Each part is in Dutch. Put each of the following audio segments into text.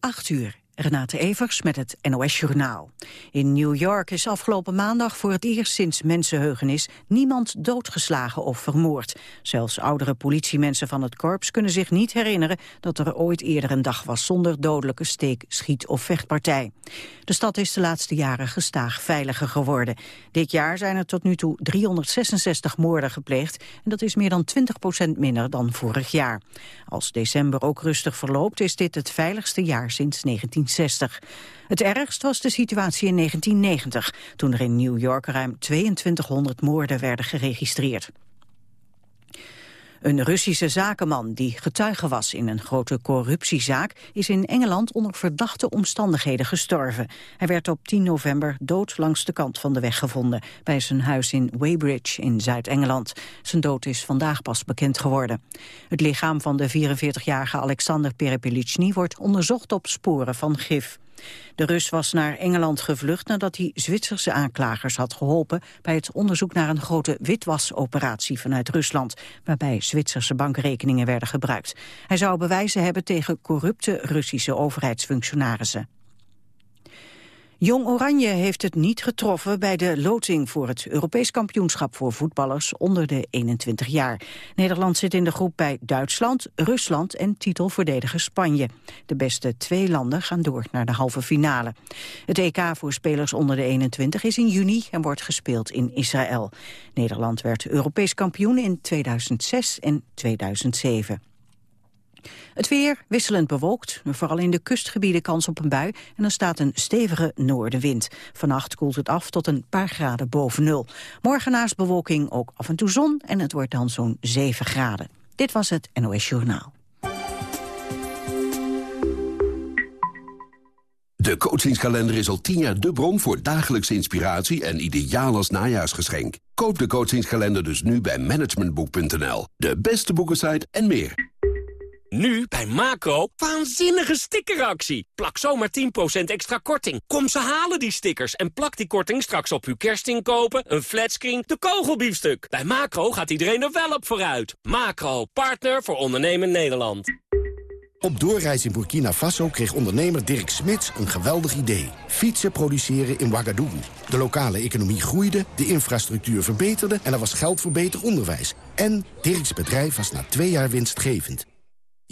8 uur. Renate Evers met het NOS Journaal. In New York is afgelopen maandag voor het eerst sinds mensenheugenis niemand doodgeslagen of vermoord. Zelfs oudere politiemensen van het korps kunnen zich niet herinneren dat er ooit eerder een dag was zonder dodelijke steek, schiet of vechtpartij. De stad is de laatste jaren gestaag veiliger geworden. Dit jaar zijn er tot nu toe 366 moorden gepleegd en dat is meer dan 20 procent minder dan vorig jaar. Als december ook rustig verloopt is dit het veiligste jaar sinds 19 het ergst was de situatie in 1990, toen er in New York ruim 2200 moorden werden geregistreerd. Een Russische zakenman die getuige was in een grote corruptiezaak... is in Engeland onder verdachte omstandigheden gestorven. Hij werd op 10 november dood langs de kant van de weg gevonden... bij zijn huis in Weybridge in Zuid-Engeland. Zijn dood is vandaag pas bekend geworden. Het lichaam van de 44-jarige Alexander Perepelitsny wordt onderzocht op sporen van gif. De Rus was naar Engeland gevlucht nadat hij Zwitserse aanklagers had geholpen bij het onderzoek naar een grote witwasoperatie vanuit Rusland, waarbij Zwitserse bankrekeningen werden gebruikt. Hij zou bewijzen hebben tegen corrupte Russische overheidsfunctionarissen. Jong Oranje heeft het niet getroffen bij de loting voor het Europees kampioenschap voor voetballers onder de 21 jaar. Nederland zit in de groep bij Duitsland, Rusland en titelverdediger Spanje. De beste twee landen gaan door naar de halve finale. Het EK voor spelers onder de 21 is in juni en wordt gespeeld in Israël. Nederland werd Europees kampioen in 2006 en 2007. Het weer wisselend bewolkt, vooral in de kustgebieden kans op een bui... en er staat een stevige noordenwind. Vannacht koelt het af tot een paar graden boven nul. Morgen naast bewolking ook af en toe zon en het wordt dan zo'n 7 graden. Dit was het NOS Journaal. De coachingskalender is al tien jaar de bron voor dagelijkse inspiratie en ideaal als najaarsgeschenk. Koop de coachingskalender dus nu bij managementboek.nl. De beste boekensite en meer. Nu bij Macro, waanzinnige stickeractie. Plak zomaar 10% extra korting. Kom ze halen die stickers en plak die korting straks op uw kerstinkopen, een flatscreen, de kogelbiefstuk. Bij Macro gaat iedereen er wel op vooruit. Macro, partner voor ondernemen Nederland. Op doorreis in Burkina Faso kreeg ondernemer Dirk Smits een geweldig idee. Fietsen produceren in Ouagadougou. De lokale economie groeide, de infrastructuur verbeterde... en er was geld voor beter onderwijs. En Dirks bedrijf was na twee jaar winstgevend.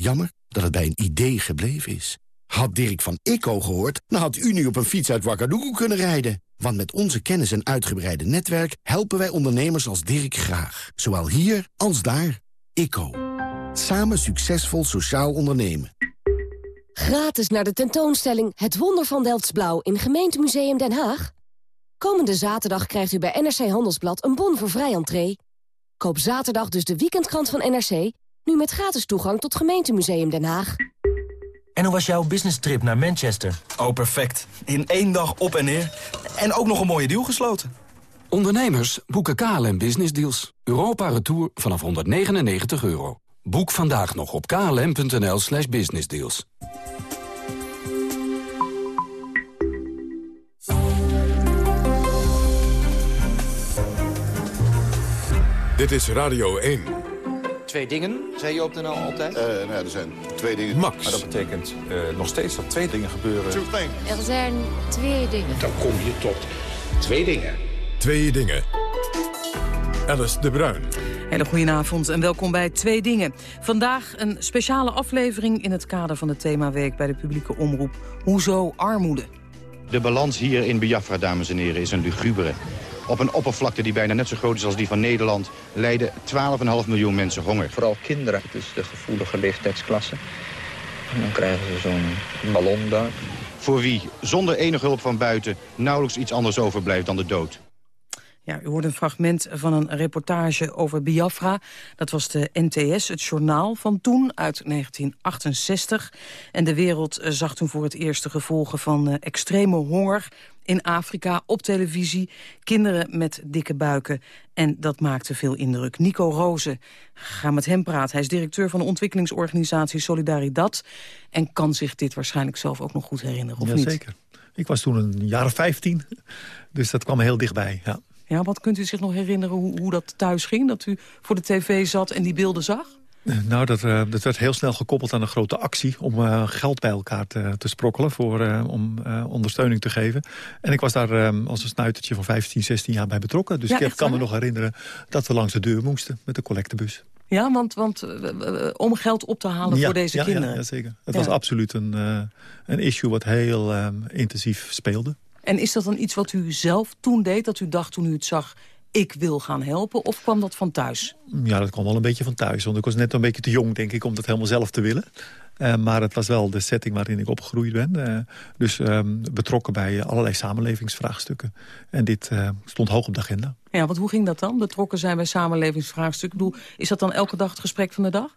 Jammer dat het bij een idee gebleven is. Had Dirk van ICO gehoord, dan had u nu op een fiets uit Ouagadougou kunnen rijden. Want met onze kennis en uitgebreide netwerk helpen wij ondernemers als Dirk graag. Zowel hier als daar. ICO. Samen succesvol sociaal ondernemen. Gratis naar de tentoonstelling Het Wonder van Delftsblauw in Gemeentemuseum Den Haag. Komende zaterdag krijgt u bij NRC Handelsblad een bon voor vrij entree. Koop zaterdag dus de weekendkrant van NRC nu met gratis toegang tot gemeentemuseum Den Haag. En hoe was jouw business trip naar Manchester? Oh, perfect. In één dag op en neer. En ook nog een mooie deal gesloten. Ondernemers boeken KLM Business Deals. Europa Retour vanaf 199 euro. Boek vandaag nog op klm.nl slash businessdeals. Dit is Radio 1. Twee dingen, zei je op de NL altijd? Uh, nou ja, er zijn twee dingen. Max. Maar dat betekent uh, nog steeds dat twee dingen gebeuren. Er zijn twee dingen. Dan kom je tot twee dingen. Twee dingen. Alice de Bruin. Hele goedenavond en welkom bij Twee Dingen. Vandaag een speciale aflevering in het kader van de themaweek bij de publieke omroep. Hoezo armoede? De balans hier in Biafra, dames en heren, is een lugubere. Op een oppervlakte die bijna net zo groot is als die van Nederland... lijden 12,5 miljoen mensen honger. Vooral kinderen, is de gevoelige leeftijdsklasse. En dan krijgen ze zo'n ballon daar. Voor wie zonder enige hulp van buiten nauwelijks iets anders overblijft dan de dood. Ja, u hoort een fragment van een reportage over Biafra. Dat was de NTS, het journaal van toen, uit 1968. En de wereld eh, zag toen voor het eerst de gevolgen van uh, extreme honger in Afrika op televisie. Kinderen met dikke buiken. En dat maakte veel indruk. Nico Rozen, ga met hem praten. Hij is directeur van de ontwikkelingsorganisatie Solidaridad. En kan zich dit waarschijnlijk zelf ook nog goed herinneren, of niet? Zeker. Ik was toen een jaar of 15, dus dat kwam heel dichtbij, ja. Ja, wat kunt u zich nog herinneren hoe, hoe dat thuis ging? Dat u voor de tv zat en die beelden zag? Nou, dat, uh, dat werd heel snel gekoppeld aan een grote actie... om uh, geld bij elkaar te, te sprokkelen, voor, uh, om ondersteuning te geven. En ik was daar als een snuitertje van 15, 16 jaar bij betrokken. Dus ja, ik kan me nog herinneren dat we langs de deur moesten met de collectebus. Ja, want, want om geld op te halen ja, voor deze ja, kinderen. Ja, zeker. Het was absoluut een, een issue wat heel intensief speelde. En is dat dan iets wat u zelf toen deed? Dat u dacht toen u het zag, ik wil gaan helpen? Of kwam dat van thuis? Ja, dat kwam wel een beetje van thuis. Want ik was net een beetje te jong, denk ik, om dat helemaal zelf te willen. Uh, maar het was wel de setting waarin ik opgegroeid ben. Uh, dus uh, betrokken bij allerlei samenlevingsvraagstukken. En dit eh, stond hoog op de agenda. Ja, want hoe ging dat dan? Betrokken zijn bij samenlevingsvraagstukken. Bedoel, is dat dan elke dag het gesprek van de dag?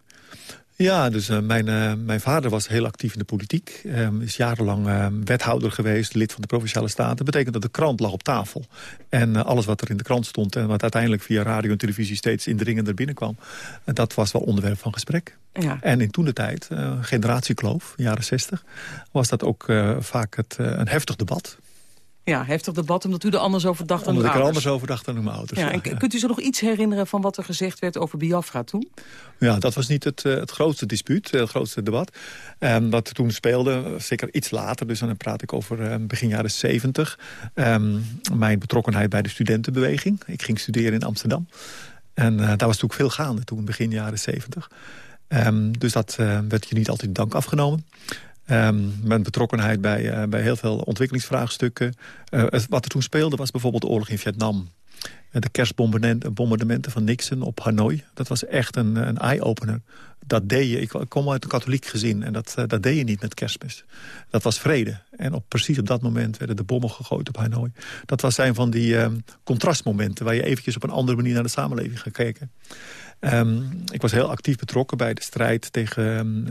Ja, dus uh, mijn, uh, mijn vader was heel actief in de politiek. Uh, is jarenlang wethouder geweest, lid van de Provinciale Staten. Dat betekent dat de krant lag op tafel. En alles wat er in de krant stond... en wat uiteindelijk via radio en televisie steeds indringender binnenkwam... dat was wel onderwerp van gesprek. Ja. En in toen de tijd, generatiekloof, jaren zestig... was dat ook vaak het, een heftig debat. Ja, heftig debat, omdat u er anders over dacht dan Omdat ik er anders over dacht dan mijn ouders. Ja, en kunt u zich nog iets herinneren van wat er gezegd werd over Biafra toen? Ja, dat was niet het, het grootste dispuut, het grootste debat. Um, wat toen speelde, zeker iets later, dus dan praat ik over um, begin jaren zeventig. Um, mijn betrokkenheid bij de studentenbeweging. Ik ging studeren in Amsterdam. En uh, daar was natuurlijk veel gaande toen, begin jaren zeventig. dus dat uh, werd je niet altijd dank afgenomen. Um, mijn betrokkenheid bij, uh, bij heel veel ontwikkelingsvraagstukken. Uh, wat er toen speelde was bijvoorbeeld de oorlog in Vietnam. Uh, de kerstbombardementen van Nixon op Hanoi. Dat was echt een, een eye-opener. Dat deed je. Ik kom uit een katholiek gezin en dat, dat deed je niet met kerstmis. Dat was vrede. En op, precies op dat moment werden de bommen gegooid op Hanoi. Dat was zijn van die um, contrastmomenten... waar je eventjes op een andere manier naar de samenleving gaat kijken. Um, ik was heel actief betrokken bij de strijd tegen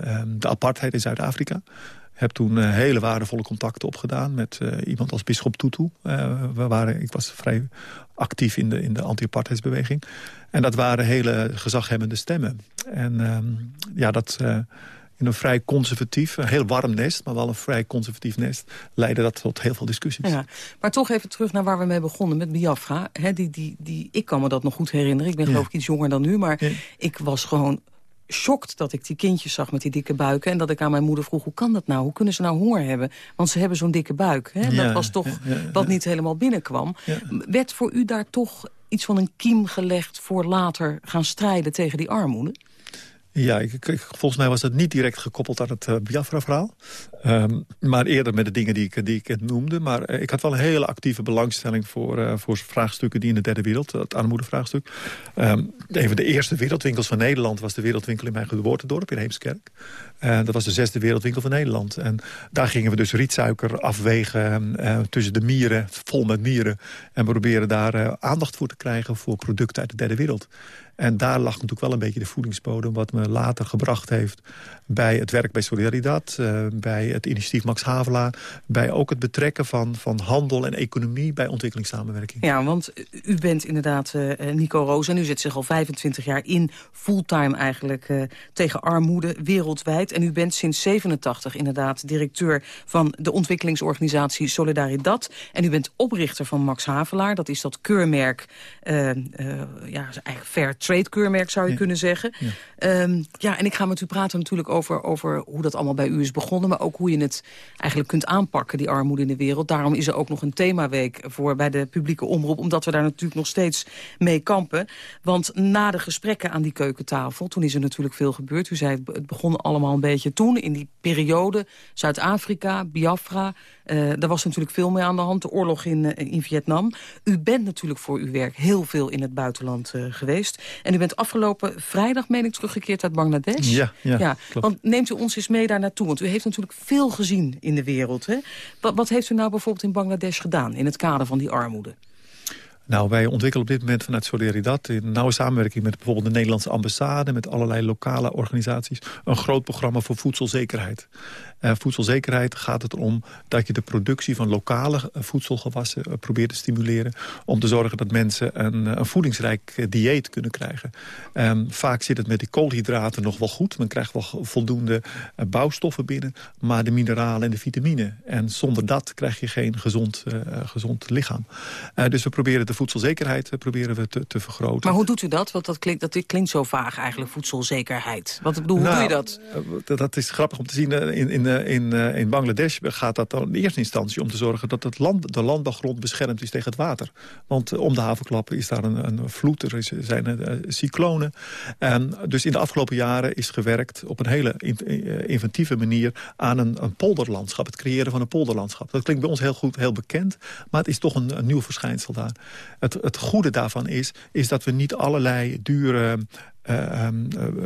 um, de apartheid in Zuid-Afrika. Heb toen uh, hele waardevolle contacten opgedaan met uh, iemand als Bisschop Tutu. Uh, we waren, ik was vrij actief in de, in de anti-apartheidsbeweging. En dat waren hele gezaghebbende stemmen. En ja, dat in een vrij conservatief, een heel warm nest... maar wel een vrij conservatief nest, leidde dat tot heel veel discussies. Ja, maar toch even terug naar waar we mee begonnen, met Biafra. He, die, die, die, ik kan me dat nog goed herinneren. Ik ben ja. geloof ik iets jonger dan nu, maar ja. ik was gewoon shocked dat ik die kindjes zag met die dikke buiken... en dat ik aan mijn moeder vroeg, hoe kan dat nou? Hoe kunnen ze nou honger hebben? Want ze hebben zo'n dikke buik. Hè? Ja, dat was toch wat niet helemaal binnenkwam. Werd voor u daar toch iets van een kiem gelegd... voor later gaan strijden tegen die armoede? Ja, ik, volgens mij was dat niet direct gekoppeld aan het uh, Biafra-verhaal. Um, maar eerder met de dingen die ik, die ik noemde. Maar uh, ik had wel een hele actieve belangstelling voor, uh, voor vraagstukken die in de derde wereld, het armoedevraagstuk. Um, een van de eerste wereldwinkels van Nederland was de wereldwinkel in mijn geboortedorp in Heemskerk. dat was de zesde wereldwinkel van Nederland. En daar gingen we dus rietsuiker afwegen tussen de mieren, vol met mieren. En proberen daar aandacht voor te krijgen voor producten uit de derde wereld. En daar lag natuurlijk wel een beetje de voedingsbodem... wat me later gebracht heeft bij het werk bij Solidaridad... Bij het initiatief Max Havelaar... bij ook het betrekken van, van handel en economie bij ontwikkelingssamenwerking. Ja, want u bent inderdaad uh, Nico Roos... en u zet zich al 25 jaar in, fulltime eigenlijk... Uh, tegen armoede wereldwijd. En u bent sinds 87 inderdaad directeur van de ontwikkelingsorganisatie Solidaridad. En u bent oprichter van Max Havelaar. Dat is dat keurmerk, ja, eigenlijk fair trade-keurmerk zou je ja. kunnen zeggen. Ja. Um, ja, en ik ga met u praten natuurlijk over, over hoe dat allemaal bij u is begonnen... maar ook hoe je het eigenlijk kunt aanpakken, die armoede in de wereld. Daarom is er ook nog een themaweek voor bij de publieke omroep... omdat we daar natuurlijk nog steeds mee kampen. Want na de gesprekken aan die keukentafel, toen is er natuurlijk veel gebeurd. U zei, het begon allemaal een beetje toen, in die periode. Zuid-Afrika, Biafra, uh, daar was natuurlijk veel mee aan de hand. De oorlog in, uh, in Vietnam. U bent natuurlijk voor uw werk heel veel in het buitenland uh, geweest. En u bent afgelopen vrijdag, meen ik, teruggekeerd uit Bangladesh. Ja, ja, ja Want neemt u ons eens mee daar naartoe? Want u heeft natuurlijk veel gezien in de wereld. Hè? Wat, wat heeft u nou bijvoorbeeld in Bangladesh gedaan... in het kader van die armoede? Nou, wij ontwikkelen op dit moment vanuit Solidaridad... in nauwe samenwerking met bijvoorbeeld de Nederlandse ambassade... met allerlei lokale organisaties... een groot programma voor voedselzekerheid. Uh, voedselzekerheid gaat het om dat je de productie van lokale voedselgewassen uh, probeert te stimuleren. Om te zorgen dat mensen een, een voedingsrijk dieet kunnen krijgen. Um, vaak zit het met die koolhydraten nog wel goed. Men krijgt wel voldoende bouwstoffen binnen. Maar de mineralen en de vitamine. En zonder dat krijg je geen gezond, gezond lichaam. dus we proberen ervoor voedselzekerheid proberen we te, te, vergroten. Maar hoe doet u dat? Want dat klinkt, dat klinkt zo vaag eigenlijk, voedselzekerheid. Wat bedoel, hoe doe je nou, dat? Dat is grappig om te zien. In, in, in, in Bangladesh gaat dat dan in eerste instantie om te zorgen... dat het land, de landbouwgrond beschermd is tegen het water. Want om de havenklappen is daar een, een vloed, er is, zijn cyclonen. En dus in de afgelopen jaren is gewerkt op een hele inventieve manier... aan een, een polderlandschap, het creëren van een polderlandschap. Dat klinkt bij ons heel goed, heel bekend, maar het is toch een, een nieuw verschijnsel daar. Het, het goede daarvan is, is dat we niet allerlei dure uh,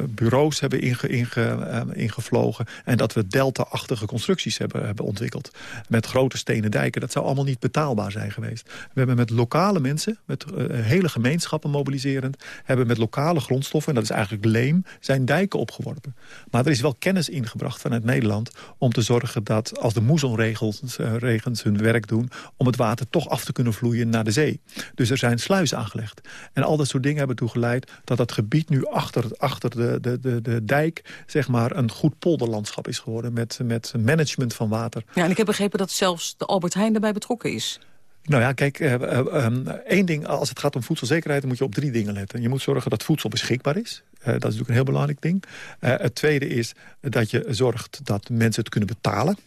bureaus hebben inge, inge, ehm, ingevlogen... en dat we delta-achtige constructies hebben, hebben ontwikkeld. Met grote stenen dijken. Dat zou allemaal niet betaalbaar zijn geweest. We hebben met lokale mensen, met uh, hele gemeenschappen mobiliserend... hebben met lokale grondstoffen, en dat is eigenlijk leem... zijn dijken opgeworpen. Maar er is wel kennis ingebracht vanuit Nederland... om te zorgen dat als de moezonregens regens hun werk doen... om het water toch af te kunnen vloeien naar de zee. Dus er zijn sluizen aangelegd. En al dat soort dingen hebben ertoe geleid dat dat gebied nu achter, achter de, de, de, de dijk zeg maar, een goed polderlandschap is geworden... Met, met management van water. Ja, en ik heb begrepen dat zelfs de Albert Heijn erbij betrokken is. Nou ja, kijk, uh, uh, één ding, als het gaat om voedselzekerheid... dan moet je op drie dingen letten. Je moet zorgen dat voedsel beschikbaar is. Uh, dat is natuurlijk een heel belangrijk ding. het tweede is dat je zorgt dat mensen het kunnen betalen.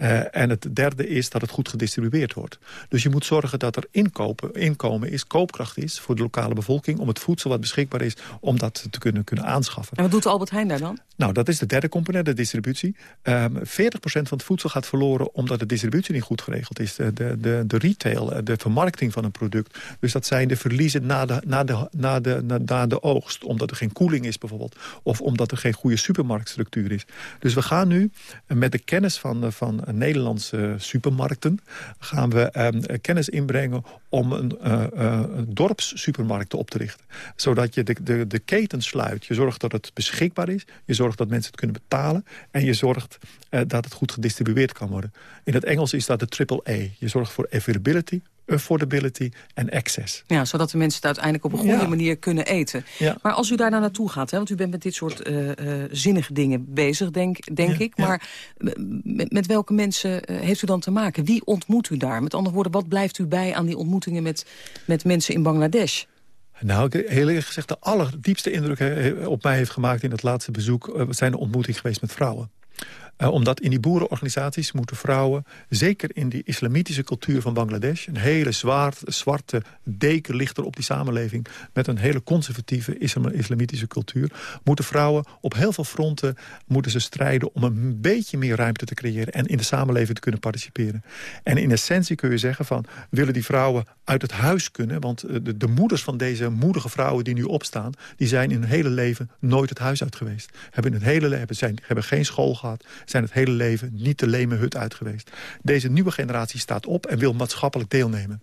Uh, en het derde is dat het goed gedistribueerd wordt. Dus je moet zorgen dat er inkopen, inkomen is, koopkracht is... voor de lokale bevolking om het voedsel wat beschikbaar is... om dat te kunnen, kunnen aanschaffen. En wat doet Albert Heijn daar dan? Nou, dat is de derde component, de distributie. Um, 40% van het voedsel gaat verloren omdat de distributie niet goed geregeld is. De, de, de, retail, de vermarkting van een product. Dus dat zijn de verliezen na de, na, de, na, de, na, na de oogst. Omdat er geen koeling is bijvoorbeeld. Of omdat er geen goede supermarktstructuur is. Dus we gaan nu met de kennis van, van Nederlandse supermarkten... gaan we um, kennis inbrengen om een uh, uh, dorpssupermarkt op te richten. Zodat je de, de, de keten sluit. Je zorgt dat het beschikbaar is. Je zorgt dat mensen het kunnen betalen. En je zorgt uh, dat het goed gedistribueerd kan worden. In het Engels is dat de triple A. Je zorgt voor availability, affordability en access. Ja, zodat de mensen het uiteindelijk op een goede manier kunnen eten. Ja. Maar als u daar nou naartoe gaat, hè, want u bent met dit soort uh, uh, zinnige dingen bezig, denk, denk ik. Maar met, met, welke mensen uh, heeft u dan te maken? Wie ontmoet u daar? Met andere woorden, wat blijft u bij aan die ontmoetingen met, met mensen in Bangladesh? Nou, heel eerlijk gezegd, de allerdiepste indruk op mij heeft gemaakt in het laatste bezoek... zijn de ontmoeting geweest met vrouwen. Uh, omdat in die boerenorganisaties moeten vrouwen... zeker in die islamitische cultuur van Bangladesh... een hele zwaar, zwarte deken ligt er op die samenleving... met een hele conservatieve islamitische cultuur... moeten vrouwen op heel veel fronten moeten ze strijden... om een beetje meer ruimte te creëren... en in de samenleving te kunnen participeren. En in essentie kun je zeggen van... willen die vrouwen uit het huis kunnen... want eh, de, de moeders van deze moedige vrouwen die nu opstaan... die zijn in hun hele leven nooit het huis uit geweest. Hebben, hun hele leven, zijn, hebben geen school gehad zijn het hele leven niet de leme hut uit geweest. Deze nieuwe generatie staat op en wil maatschappelijk deelnemen.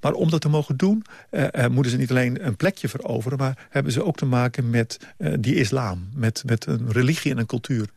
Maar om dat te mogen doen, uh, moeten ze niet alleen een plekje veroveren... maar hebben ze ook te maken met uh, die islam, met, met een religie en een cultuur.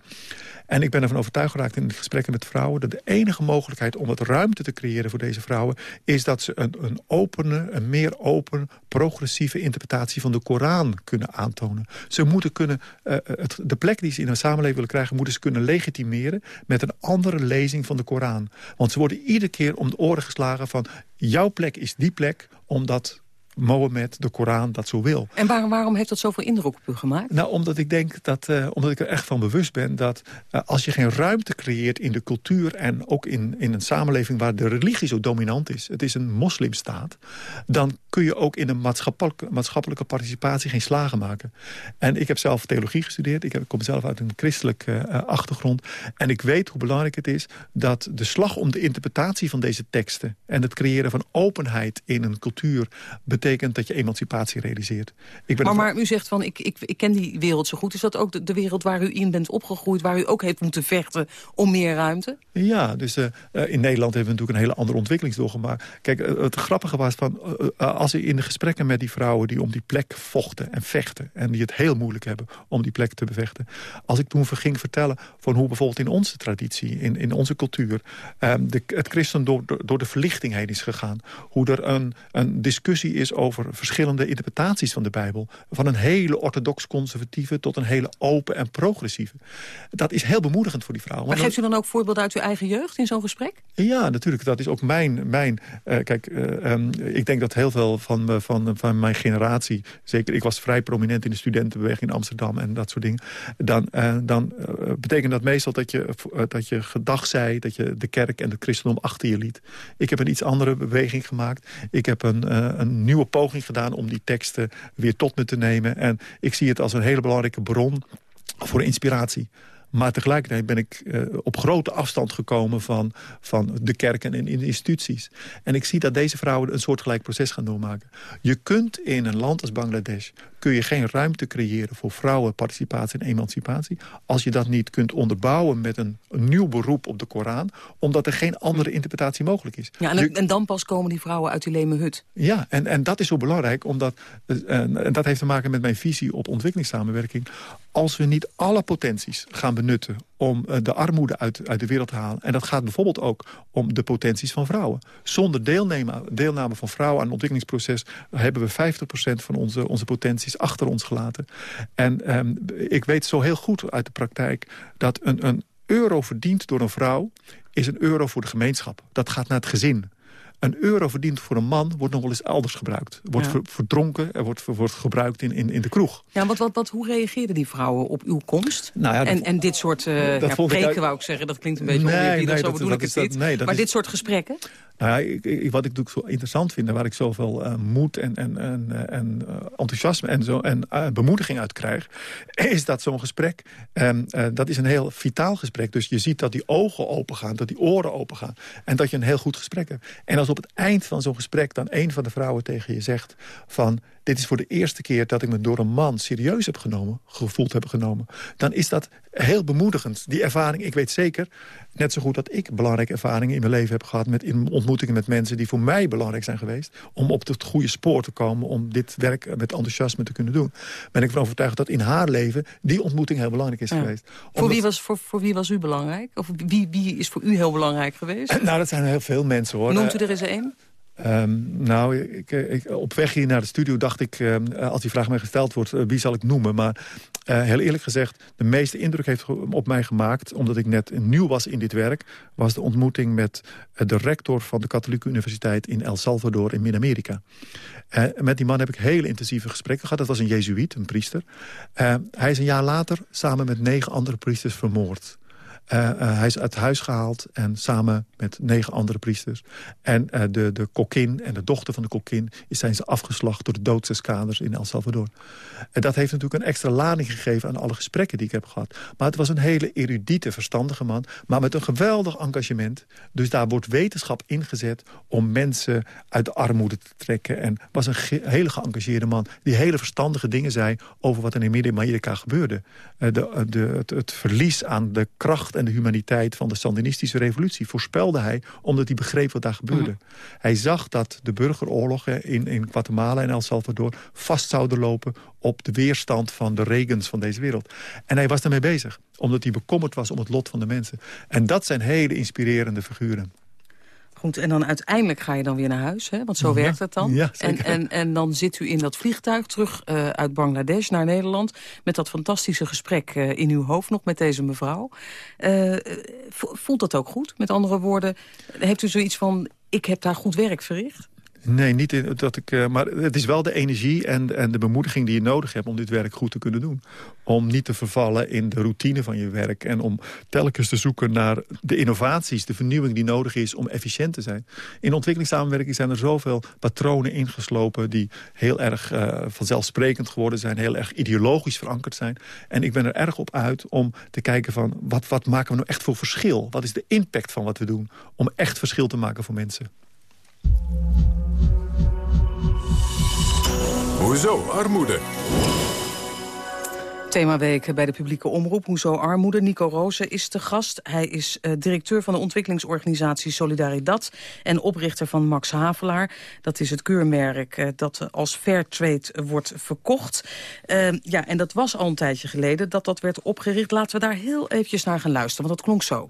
En ik ben ervan overtuigd geraakt in gesprekken met vrouwen... dat de enige mogelijkheid om het ruimte te creëren voor deze vrouwen... is dat ze een, een opene, een meer open, progressieve interpretatie van de Koran kunnen aantonen. Ze moeten kunnen, uh, het, de plek die ze in een samenleving willen krijgen... moeten ze kunnen legitimeren met een andere lezing van de Koran. Want ze worden iedere keer om de oren geslagen van... jouw plek is die plek omdat Mohammed, de Koran, dat zo wil. En waarom, waarom heeft dat zoveel indruk op u gemaakt? Nou, omdat ik denk dat, uh, omdat ik er echt van bewust ben... dat uh, als je geen ruimte creëert in de cultuur... en ook in, in een samenleving waar de religie zo dominant is... het is een moslimstaat... dan kun je ook in een maatschappelijke, maatschappelijke participatie geen slagen maken. En ik heb zelf theologie gestudeerd. Ik, heb, ik kom zelf uit een christelijke uh, achtergrond. En ik weet hoe belangrijk het is dat de slag om de interpretatie van deze teksten... en het creëren van openheid in een cultuur... betekent betekent dat je emancipatie realiseert. Ik ben maar, maar u zegt van, ik, ik, ik ken die wereld zo goed. Is dat ook de, de, wereld waar u in bent opgegroeid... waar u ook heeft moeten vechten om meer ruimte? Ja, dus uh, in Nederland hebben we natuurlijk een hele andere ontwikkeling doorgemaakt. Kijk, uh, het grappige was van... Uh, als u in de gesprekken met die vrouwen die om die plek vochten en vechten... en die het heel moeilijk hebben om die plek te bevechten... als ik toen ging vertellen van hoe bijvoorbeeld in onze traditie... in, in onze cultuur, de, het christendom door, door de verlichting heen is gegaan... hoe er een, een discussie is over verschillende interpretaties van de Bijbel. Van een hele orthodox-conservatieve tot een hele open en progressieve. Dat is heel bemoedigend voor die vrouwen. Maar geeft u dan ook voorbeelden uit uw eigen jeugd in zo'n gesprek? Ja, natuurlijk. Dat is ook mijn... mijn uh, kijk, uh, um, ik denk dat heel veel van, van, van mijn generatie... zeker, ik was vrij prominent in de studentenbeweging in Amsterdam... en dat soort dingen. Dan, uh, dan betekent dat meestal dat je, dat je gedag zei... dat je de kerk en het christendom achter je liet. Ik heb een iets andere beweging gemaakt. Ik heb een, een nieuwe poging gedaan om die teksten weer tot me te nemen. En ik zie het als een hele belangrijke bron voor inspiratie. Maar tegelijkertijd ben ik uh, op grote afstand gekomen van, van de kerken en instituties. En ik zie dat deze vrouwen een soortgelijk proces gaan doormaken. Je kunt in een land als Bangladesh kun je geen ruimte creëren voor vrouwenparticipatie en emancipatie... als je dat niet kunt onderbouwen met een, een nieuw beroep op de Koran... omdat er geen andere interpretatie mogelijk is. Ja, en, en dan pas komen die vrouwen uit die leme hut. Ja, en, en dat is zo belangrijk, omdat... En, en dat heeft te maken met mijn visie op ontwikkelingssamenwerking als we niet alle potenties gaan benutten om eh, de armoede uit, uit de wereld te halen... en dat gaat bijvoorbeeld ook om de potenties van vrouwen. Zonder deelname, deelname van vrouwen aan het ontwikkelingsproces... hebben we 50% van onze, onze potenties achter ons gelaten. En um, ik weet zo heel goed uit de praktijk dat een, een euro verdiend door een vrouw is een euro voor de gemeenschap. Dat gaat naar het gezin een euro verdiend voor een man wordt nog wel eens elders gebruikt. Wordt verdronken, er wordt, wordt gebruikt in, in, in de kroeg. Ja, wat, wat, wat, hoe reageerden die vrouwen op uw komst? Nou ja, en, en dit soort uh, ja, preken, wou ik zeggen. Dat klinkt een beetje nee, nee, zo bedoel ik het niet. Nee, maar dit soort gesprekken? Nou ja, ik, wat ik natuurlijk zo interessant vind... en waar ik zoveel uh, moed en, en, en, eh, en uh, enthousiasme en, zo, en uh, bemoediging uit krijg... is dat zo'n gesprek, um, dat is een heel vitaal gesprek. Dus je ziet dat die ogen opengaan, dat die oren opengaan... en dat je een heel goed gesprek hebt. En als op het eind van zo'n gesprek dan een van de vrouwen tegen je zegt... van dit is voor de eerste keer dat ik me door een man serieus heb genomen... gevoeld heb genomen, dan is dat heel bemoedigend. Die ervaring, ik weet zeker, net zo goed dat ik belangrijke ervaringen in mijn leven heb gehad... met in ontmoetingen met mensen die voor mij belangrijk zijn geweest... om op het goede spoor te komen, om dit werk met enthousiasme te kunnen doen. Ben ik ervan overtuigd dat in haar leven die ontmoeting heel belangrijk is geweest. Voor, wie was, voor, voor wie was u belangrijk? Of wie, wie is voor u heel belangrijk geweest? nou, dat zijn heel veel mensen, hoor. Noemt u er eens één? Um, nou, ik, ik, op weg hier naar de studio dacht ik, um, als die vraag mij gesteld wordt, uh, wie zal ik noemen? Maar heel eerlijk gezegd, de meeste indruk heeft op mij gemaakt... omdat ik net nieuw was in dit werk... was de ontmoeting met de rector van de Katholieke Universiteit... in El Salvador in Midden-Amerika. met die man heb ik hele intensieve gesprekken gehad. Dat was een jezuïet, een priester. hij is een jaar later samen met negen andere priesters vermoord. Uh, uh, hij is uit huis gehaald en samen met negen andere priesters. En uh, de, de kokkin en de dochter van de kokkin zijn ze afgeslacht door de doodseskaders in El Salvador. En dat heeft natuurlijk een extra lading gegeven aan alle gesprekken die ik heb gehad. Maar het was een hele erudite, verstandige man, maar met een geweldig engagement. Dus daar wordt wetenschap ingezet om mensen uit de armoede te trekken. En was een hele geëngageerde man die hele verstandige dingen zei over wat er in Midden-Amerika gebeurde. de, de, het, het verlies aan de kracht en de humaniteit van de Sandinistische revolutie voorspelde hij, omdat hij begreep wat daar gebeurde. Mhm. Hij zag dat de burgeroorlogen in, in Guatemala en El Salvador vast zouden lopen op de weerstand van de regens van deze wereld. En hij was daarmee bezig, omdat hij bekommerd was om het lot van de mensen. En dat zijn hele inspirerende figuren. Goed, en dan uiteindelijk ga je dan weer naar huis, hè? want zo werkt het dan. Ja, en, en, en dan zit u in dat vliegtuig terug uh, uit Bangladesh naar Nederland... met dat fantastische gesprek uh, in uw hoofd nog met deze mevrouw. Uh, voelt dat ook goed? Met andere woorden, heeft u zoiets van... ik heb daar goed werk verricht? Nee, niet in, dat ik, uh, maar het is wel de energie en, en de bemoediging die je nodig hebt... om dit werk goed te kunnen doen. Om niet te vervallen in de routine van je werk... en om telkens te zoeken naar de innovaties, de vernieuwing die nodig is... om efficiënt te zijn. In ontwikkelingssamenwerking zijn er zoveel patronen ingeslopen... die heel erg uh, vanzelfsprekend geworden zijn... heel erg ideologisch verankerd zijn. En ik ben er erg op uit om te kijken van... wat, wat maken we nou echt voor verschil? Wat is de impact van wat we doen? Om echt verschil te maken voor mensen. Hoezo armoede? Themaweek bij de publieke omroep Hoezo Armoede. Nico Rozen is te gast. Hij is uh, directeur van de ontwikkelingsorganisatie Solidaridad... en oprichter van Max Havelaar. Dat is het keurmerk uh, dat als Fairtrade wordt verkocht. Uh, ja, en dat was al een tijdje geleden dat dat werd opgericht. Laten we daar heel eventjes naar gaan luisteren, want dat klonk zo.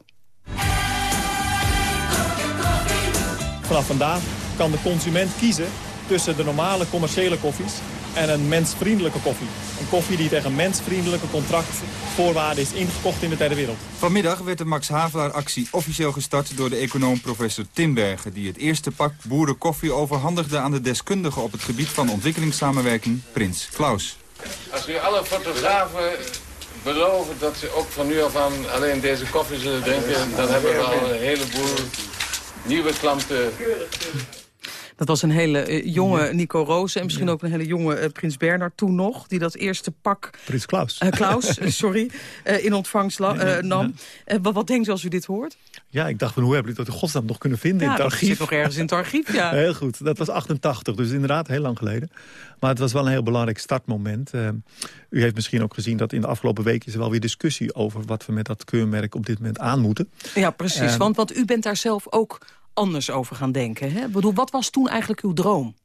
Vanaf vandaag kan de consument kiezen tussen de normale commerciële koffies en een mensvriendelijke koffie. Een koffie die tegen mensvriendelijke contractvoorwaarden is ingekocht in de derde wereld. Vanmiddag werd de Max Havelaar-actie officieel gestart door de econoom professor Timbergen... die het eerste pak boerenkoffie overhandigde aan de deskundige op het gebied van ontwikkelingssamenwerking, Prins Klaus. Als u alle fotografen beloven dat ze ook van nu af aan alleen deze koffie zullen drinken... dan hebben we al een heleboel nieuwe klanten dat was een hele eh, jonge Nico Roos en misschien ook een hele jonge uh, Prins Bernard toen nog... die dat eerste pak... Prins Klaus. Uh, Klaus, sorry, in ontvangst nam. Wat, wat denkt u als u dit hoort? Ja, ik dacht van hoe hebben jullie dat in godsnaam nog kunnen vinden in het archief? zit nog ergens in het archief, ja. heel goed, dat was 88, dus inderdaad heel lang geleden. Maar het was wel een heel belangrijk startmoment. u heeft misschien ook gezien dat in de afgelopen weken... is er wel weer discussie over wat we met dat keurmerk op dit moment aan moeten. Ja, precies, want, want u bent daar zelf ook anders over gaan denken. Hè? Bedoel, wat was toen eigenlijk uw droom?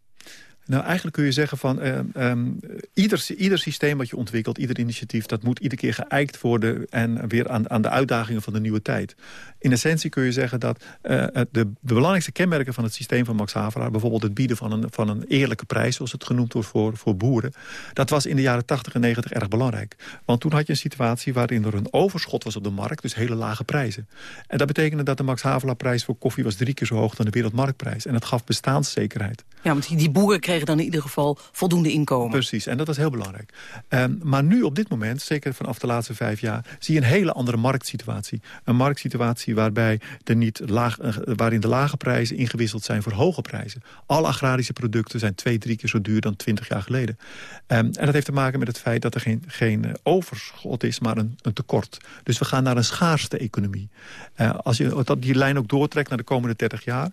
Nou, eigenlijk kun je zeggen van uh, um, ieder, ieder systeem wat je ontwikkelt, ieder initiatief, dat moet iedere keer geëikt worden en weer aan, aan de uitdagingen van de nieuwe tijd. In essentie kun je zeggen dat uh, de, belangrijkste kenmerken van het systeem van Max Havelaar, bijvoorbeeld het bieden van een, van een eerlijke prijs, zoals het genoemd wordt voor, voor boeren, dat was in de jaren 80 en 90 erg belangrijk. Want toen had je een situatie waarin er een overschot was op de markt, dus hele lage prijzen. En dat betekende dat de Max Havelaar prijs voor koffie was drie keer zo hoog dan de wereldmarktprijs. En dat gaf bestaanszekerheid. Ja, want die boeren kregen dan in ieder geval voldoende inkomen. Precies, en dat is heel belangrijk. Um, maar nu op dit moment, zeker vanaf de laatste vijf jaar... zie je een hele andere marktsituatie. Een marktsituatie waarbij de niet laag, uh, waarin de lage prijzen ingewisseld zijn voor hoge prijzen. Alle agrarische producten zijn twee, drie keer zo duur dan twintig jaar geleden. Um, en dat heeft te maken met het feit dat er geen, geen uh, overschot is, maar een, een, tekort. Dus we gaan naar een schaarste economie. Uh, als je dat, die lijn ook doortrekt naar de komende 30 jaar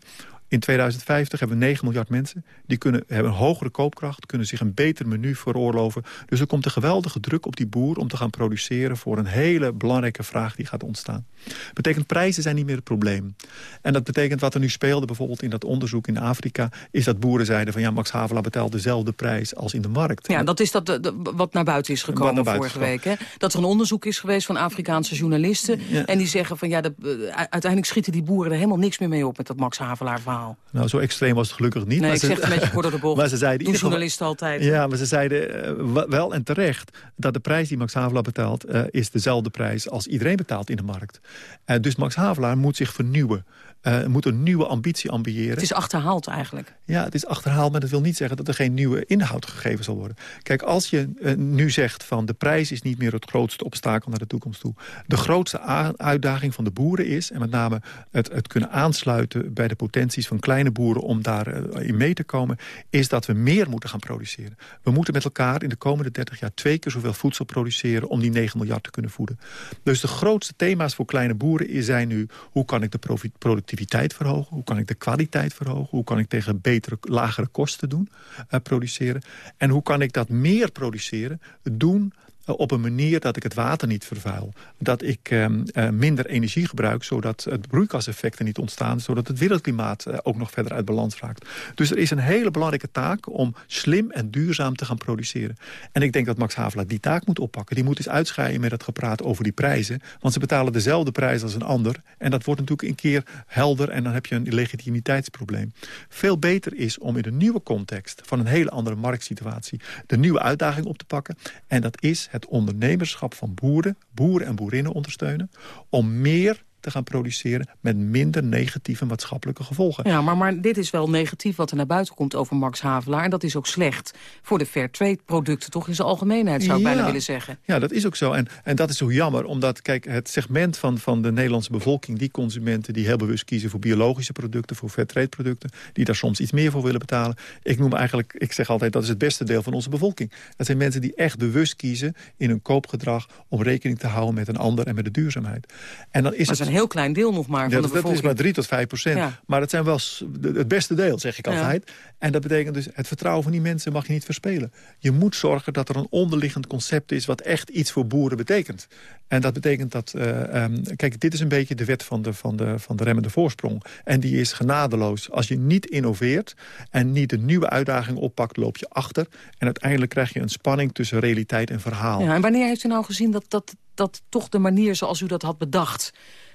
in 2050 hebben we 9 miljard mensen. Die kunnen, hebben een hogere koopkracht, kunnen zich een beter menu veroorloven. Dus er komt een geweldige druk op die boer om te gaan produceren... voor een hele belangrijke vraag die gaat ontstaan. betekent prijzen zijn niet meer het probleem. En dat betekent wat er nu speelde bijvoorbeeld in dat onderzoek in Afrika... is dat boeren zeiden van ja, Max Havelaar betaalt dezelfde prijs als in de markt. Ja, dat is dat, wat naar buiten is gekomen vorige week. Hè? Dat er een onderzoek is geweest van Afrikaanse journalisten... en die zeggen van ja, de, uiteindelijk schieten die boeren er helemaal niks meer mee op... met dat Max Havelaar verhaal. Nou, zo extreem was het gelukkig niet. Nee, maar ik ze, zeg het een beetje kort door de bocht. Maar ze zeiden Doen journalisten altijd. Ja, maar ze zeiden uh, wel en terecht... dat de prijs die Max Havelaar betaalt... Uh, is dezelfde prijs als iedereen betaalt in de markt. Uh, dus Max Havelaar moet zich vernieuwen uh, moet een nieuwe ambitie ambiëren. Het is achterhaald eigenlijk. Ja, het is achterhaald, maar dat wil niet zeggen dat er geen nieuwe inhoud gegeven zal worden. Kijk, als je uh, nu zegt van de prijs is niet meer het grootste obstakel naar de toekomst toe. De grootste uitdaging van de boeren is, en met name het, het kunnen aansluiten bij de potenties van kleine boeren om daarin uh, mee te komen, is dat we meer moeten gaan produceren. We moeten met elkaar in de komende 30 jaar twee keer zoveel voedsel produceren om die 9 miljard te kunnen voeden. Dus de grootste thema's voor kleine boeren zijn nu, hoe kan ik de productiviteit verhogen? Hoe kan ik de kwaliteit verhogen? Hoe kan ik tegen betere, lagere kosten doen, uh, produceren? En hoe kan ik dat meer produceren, doen op een manier dat ik het water niet vervuil. Dat ik uh, uh, minder energie gebruik, zodat het broeikaseffecten niet ontstaan... zodat het wereldklimaat uh, ook nog verder uit balans raakt. Dus er is een hele belangrijke taak om slim en duurzaam te gaan produceren. En ik denk dat Max Havelaar die taak moet oppakken. Die moet eens uitscheiden met het gepraat over die prijzen. Want ze betalen dezelfde prijs als een ander. En dat wordt natuurlijk een keer helder en dan heb je een legitimiteitsprobleem. Veel beter is om in een nieuwe context van een hele andere marktsituatie... de nieuwe uitdaging op te pakken. En dat is het het ondernemerschap van boeren, boeren en boerinnen ondersteunen... om meer te gaan produceren met minder negatieve maatschappelijke gevolgen. Ja, maar, maar dit is wel negatief wat er naar buiten komt over Max Havelaar. En dat is ook slecht voor de fair trade producten, toch in zijn algemeenheid, zou ik bijna willen zeggen. Ja, dat is ook zo. En, en dat is zo jammer, omdat kijk, het segment van, van de Nederlandse bevolking... die consumenten die heel bewust kiezen voor biologische producten... voor fair trade producten, die daar soms iets meer voor willen betalen. Ik noem eigenlijk, ik zeg altijd, dat is het beste deel van onze bevolking. Dat zijn mensen die echt bewust kiezen in hun koopgedrag... om rekening te houden met een ander en met de duurzaamheid. En dan is het een heel klein deel nog maar van de bevolking. Dat is maar 3 tot 5 procent. Ja. Maar het zijn wel het beste deel, zeg ik altijd. Ja. En dat betekent dus, het vertrouwen van die mensen mag je niet verspelen. Je moet zorgen dat er een onderliggend concept is... wat echt iets voor boeren betekent. En dat betekent dat... Uh, um, kijk, dit is een beetje de wet van de, van, de, van de remmende voorsprong. En die is genadeloos. Als je niet innoveert en niet een nieuwe uitdaging oppakt... loop je achter. En uiteindelijk krijg je een spanning tussen realiteit en verhaal. Ja, en wanneer heeft u nou gezien dat, dat, dat toch de manier zoals u dat had bedacht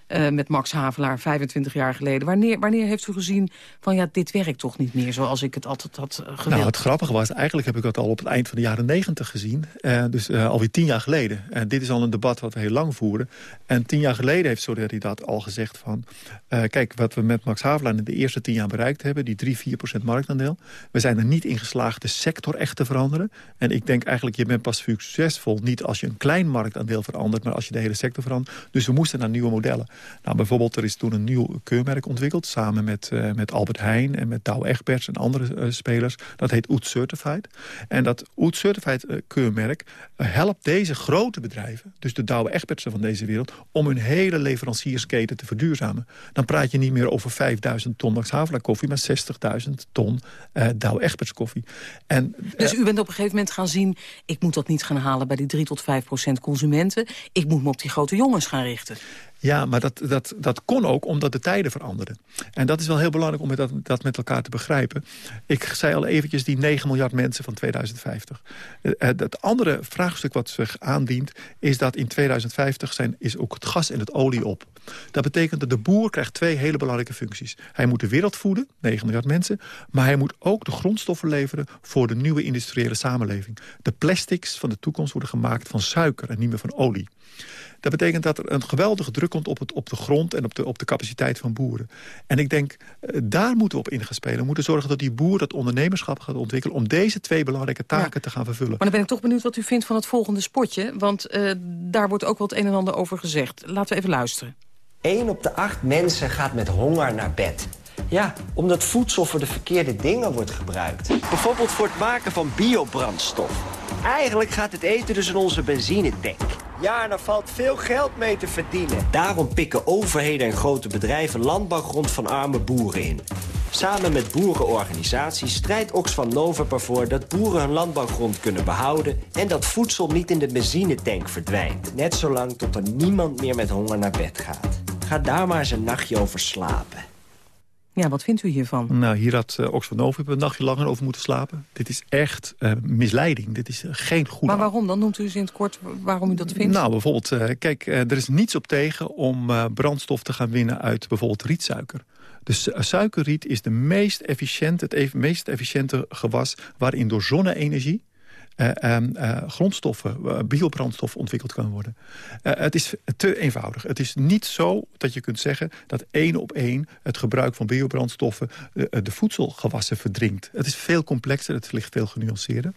uh, met Max Havelaar 25 jaar geleden. Wanneer, wanneer heeft u gezien van ja, dit werkt toch niet meer zoals ik het altijd had uh, gewild? Nou, het grappige was, eigenlijk heb ik dat al op het eind van de jaren 90 gezien. Uh, dus alweer tien jaar geleden. En dit is al een debat wat we heel lang voeren. En tien jaar geleden heeft Solidaridad al gezegd van... kijk, wat we met Max Havelaar in de eerste tien jaar bereikt hebben... die 3, 4 procent marktaandeel. We zijn er niet in geslaagd de sector echt te veranderen. En ik denk eigenlijk, je bent pas succesvol... niet als je een klein marktaandeel verandert... maar als je de hele sector verandert. Dus we moesten naar nieuwe modellen. Nou, bijvoorbeeld, er is toen een nieuw keurmerk ontwikkeld... samen met, uh, met Albert Heijn en met Douwe Egberts en andere uh, spelers. Dat heet Oet Certified. En dat Oet Certified keurmerk helpt deze grote bedrijven... dus de Douwe Egbertsen van deze wereld... om hun hele leveranciersketen te verduurzamen. Dan praat je niet meer over 5000 ton Max koffie... maar 60.000 ton uh, Douwe Egberts koffie. En, dus u bent op een gegeven moment gaan zien... ik moet dat niet gaan halen bij die 3 tot 5 procent consumenten. Ik moet me op die grote jongens gaan richten. Ja, maar dat, dat, dat kon ook omdat de tijden veranderden. En dat is wel heel belangrijk om dat, dat met elkaar te begrijpen. Ik zei al eventjes die 9 miljard mensen van 2050. Het andere vraagstuk wat zich aandient... is dat in 2050 zijn, is ook het gas en het olie op. Dat betekent dat de boer krijgt twee hele belangrijke functies. Hij moet de wereld voeden, 9 miljard mensen... maar hij moet ook de grondstoffen leveren voor de nieuwe industriële samenleving. De plastics van de toekomst worden gemaakt van suiker en niet meer van olie. Dat betekent dat er een geweldige druk komt op, het, op de grond... en op de, op de capaciteit van boeren. En ik denk, uh, daar moeten we op in gaan spelen. We moeten zorgen dat die boer dat ondernemerschap gaat ontwikkelen... om deze twee belangrijke taken ja. te gaan vervullen. Maar dan ben ik toch benieuwd wat u vindt van het volgende spotje. Want uh, daar wordt ook wel het een en ander over gezegd. Laten we even luisteren. 1 op de 8 mensen gaat met honger naar bed. Ja, omdat voedsel voor de verkeerde dingen wordt gebruikt. Bijvoorbeeld voor het maken van biobrandstof. Eigenlijk gaat het eten dus in onze benzinetank. Ja, en er valt veel geld mee te verdienen. Daarom pikken overheden en grote bedrijven landbouwgrond van arme boeren in. Samen met boerenorganisaties strijdt Oxfam Novib ervoor... dat boeren hun landbouwgrond kunnen behouden... en dat voedsel niet in de benzinetank verdwijnt. Net zolang tot er niemand meer met honger naar bed gaat. Ga daar maar eens een nachtje over slapen. Ja, wat vindt u hiervan? Nou, hier had uh, Oxfam Novib een nachtje langer over moeten slapen. Dit is echt uh, misleiding. Dit is uh, geen goed. Maar waarom? Dan noemt u eens in het kort waarom u dat vindt. Nou, bijvoorbeeld, kijk, er is niets op tegen om brandstof te gaan winnen uit bijvoorbeeld rietsuiker. Dus suikerriet is de meest efficiënte, het meest efficiënte gewas waarin door zonne-energie grondstoffen, uh, biobrandstof ontwikkeld kan worden. het is te eenvoudig. Het is niet zo dat je kunt zeggen dat één op één het gebruik van biobrandstoffen de voedselgewassen verdringt. Het is veel complexer, het ligt veel genuanceerder.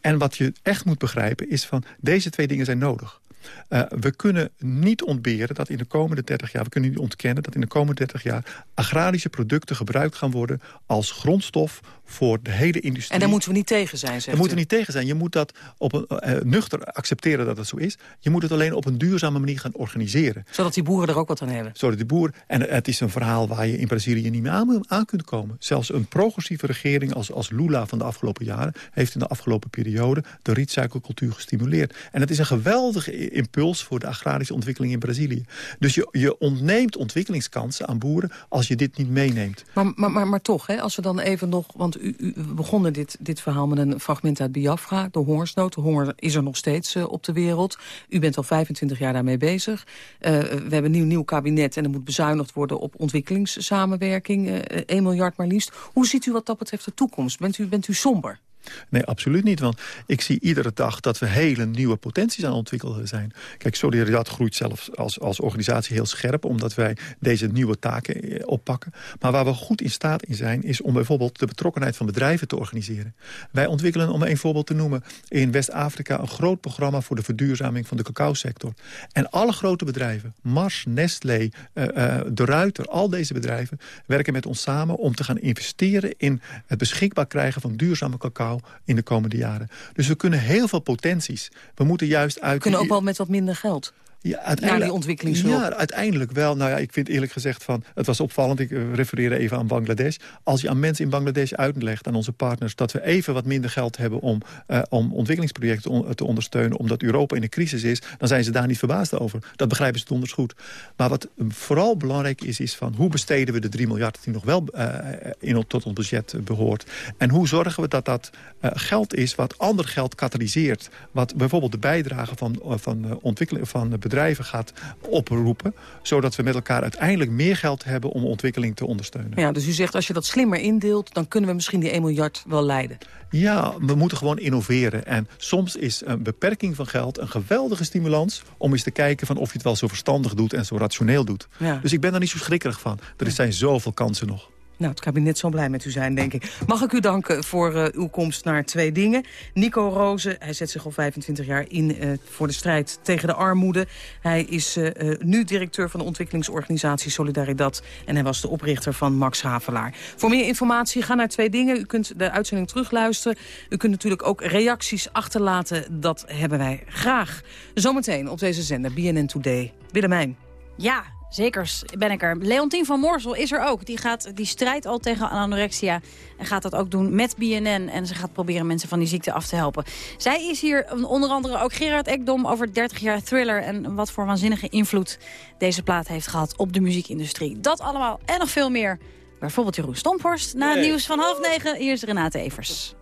En wat je echt moet begrijpen is van deze twee dingen zijn nodig. Uh, we kunnen niet ontberen dat in de komende 30 jaar... we kunnen niet ontkennen dat in de komende 30 jaar... agrarische producten gebruikt gaan worden als grondstof voor de hele industrie. En daar moeten we niet tegen zijn, Daar moeten we niet tegen zijn. Je moet dat op een, uh, nuchter accepteren dat het zo is. Je moet het alleen op een duurzame manier gaan organiseren. Zodat die boeren er ook wat aan hebben. Zodat die boeren... En het is een verhaal waar je in Brazilië niet meer aan, aan kunt komen. Zelfs een progressieve regering als, als Lula van de afgelopen jaren... heeft in de afgelopen periode de rietsuikercultuur gestimuleerd. En het is een geweldige impuls voor de agrarische ontwikkeling in Brazilië. Dus je, je ontneemt ontwikkelingskansen aan boeren als je dit niet meeneemt. Maar, maar, maar, maar toch, hè, als we dan even nog... want u, begonnen dit, dit verhaal met een fragment uit Biafra, de hongersnood. De honger is er nog steeds uh, op de wereld. U bent al 25 jaar daarmee bezig. Uh, we hebben een nieuw, nieuw kabinet en er moet bezuinigd worden op ontwikkelingssamenwerking. Uh, 1 miljard maar liefst. Hoe ziet u wat dat betreft de toekomst? Bent u, bent u somber? Nee, absoluut niet. Want ik zie iedere dag dat we hele nieuwe potenties aan het ontwikkelen zijn. Kijk, Solidaridad groeit zelf als, als organisatie heel scherp... omdat wij deze nieuwe taken eh, oppakken. Maar waar we goed in staat in zijn... is om bijvoorbeeld de betrokkenheid van bedrijven te organiseren. Wij ontwikkelen, om een voorbeeld te noemen... in West-Afrika een groot programma voor de verduurzaming van de cacao-sector. En alle grote bedrijven, Mars, Nestlé, uh, uh, De Ruiter... al deze bedrijven werken met ons samen om te gaan investeren... in het beschikbaar krijgen van duurzame cacao in de komende jaren. Dus we kunnen heel veel potenties. We moeten juist uit... We kunnen ook wel met wat minder geld. Ja, uiteindelijk, die ontwikkelingshulp. Ja, uiteindelijk wel. Nou ja, ik vind eerlijk gezegd van... Het was opvallend, ik uh, refereerde even aan Bangladesh. Als je aan mensen in Bangladesh uitlegt, aan onze partners... dat we even wat minder geld hebben om, uh, om ontwikkelingsprojecten on, te ondersteunen... omdat Europa in een crisis is, dan zijn ze daar niet verbaasd over. Dat begrijpen ze donders goed. Maar wat vooral belangrijk is, is van... hoe besteden we de 3 miljard die nog wel uh, in, tot ons budget behoort? En hoe zorgen we dat dat geld is wat ander geld katalyseert? Wat bijvoorbeeld de bijdrage van, van, ontwikkeling, van bedrijven bedrijven gaat oproepen. Zodat we met elkaar uiteindelijk meer geld hebben om ontwikkeling te ondersteunen. Ja, dus u zegt als je dat slimmer indeelt... dan kunnen we misschien die 1 miljard wel leiden. Ja, we moeten gewoon innoveren. En soms is een beperking van geld een geweldige stimulans... om eens te kijken van of je het wel zo verstandig doet en zo rationeel doet. Ja. Dus ik ben daar niet zo schrikkerig van. Er zijn zoveel kansen nog. Nou, het kabinet zal blij met u zijn, denk ik. Mag ik u danken voor uh, uw komst naar twee dingen. Nico Rozen, hij zet zich al 25 jaar in uh, voor de strijd tegen de armoede. Hij is uh, nu directeur van de ontwikkelingsorganisatie Solidaridad... en hij was de oprichter van Max Havelaar. Voor meer informatie ga naar twee dingen. U kunt de uitzending terugluisteren. U kunt natuurlijk ook reacties achterlaten. Dat hebben wij graag. Zometeen op deze zender, BNN Today. Willemijn. Ja, Zekers ben ik er. Leontien van Moorsel is er ook. Die, gaat, die strijdt al tegen anorexia en gaat dat ook doen met BNN. En ze gaat proberen mensen van die ziekte af te helpen. Zij is hier onder andere ook Gerard Ekdom over 30 jaar thriller... en wat voor waanzinnige invloed deze plaat heeft gehad op de muziekindustrie. Dat allemaal en nog veel meer. Bijvoorbeeld Jeroen Stomphorst. Na het nieuws van half negen, hier is Renate Evers.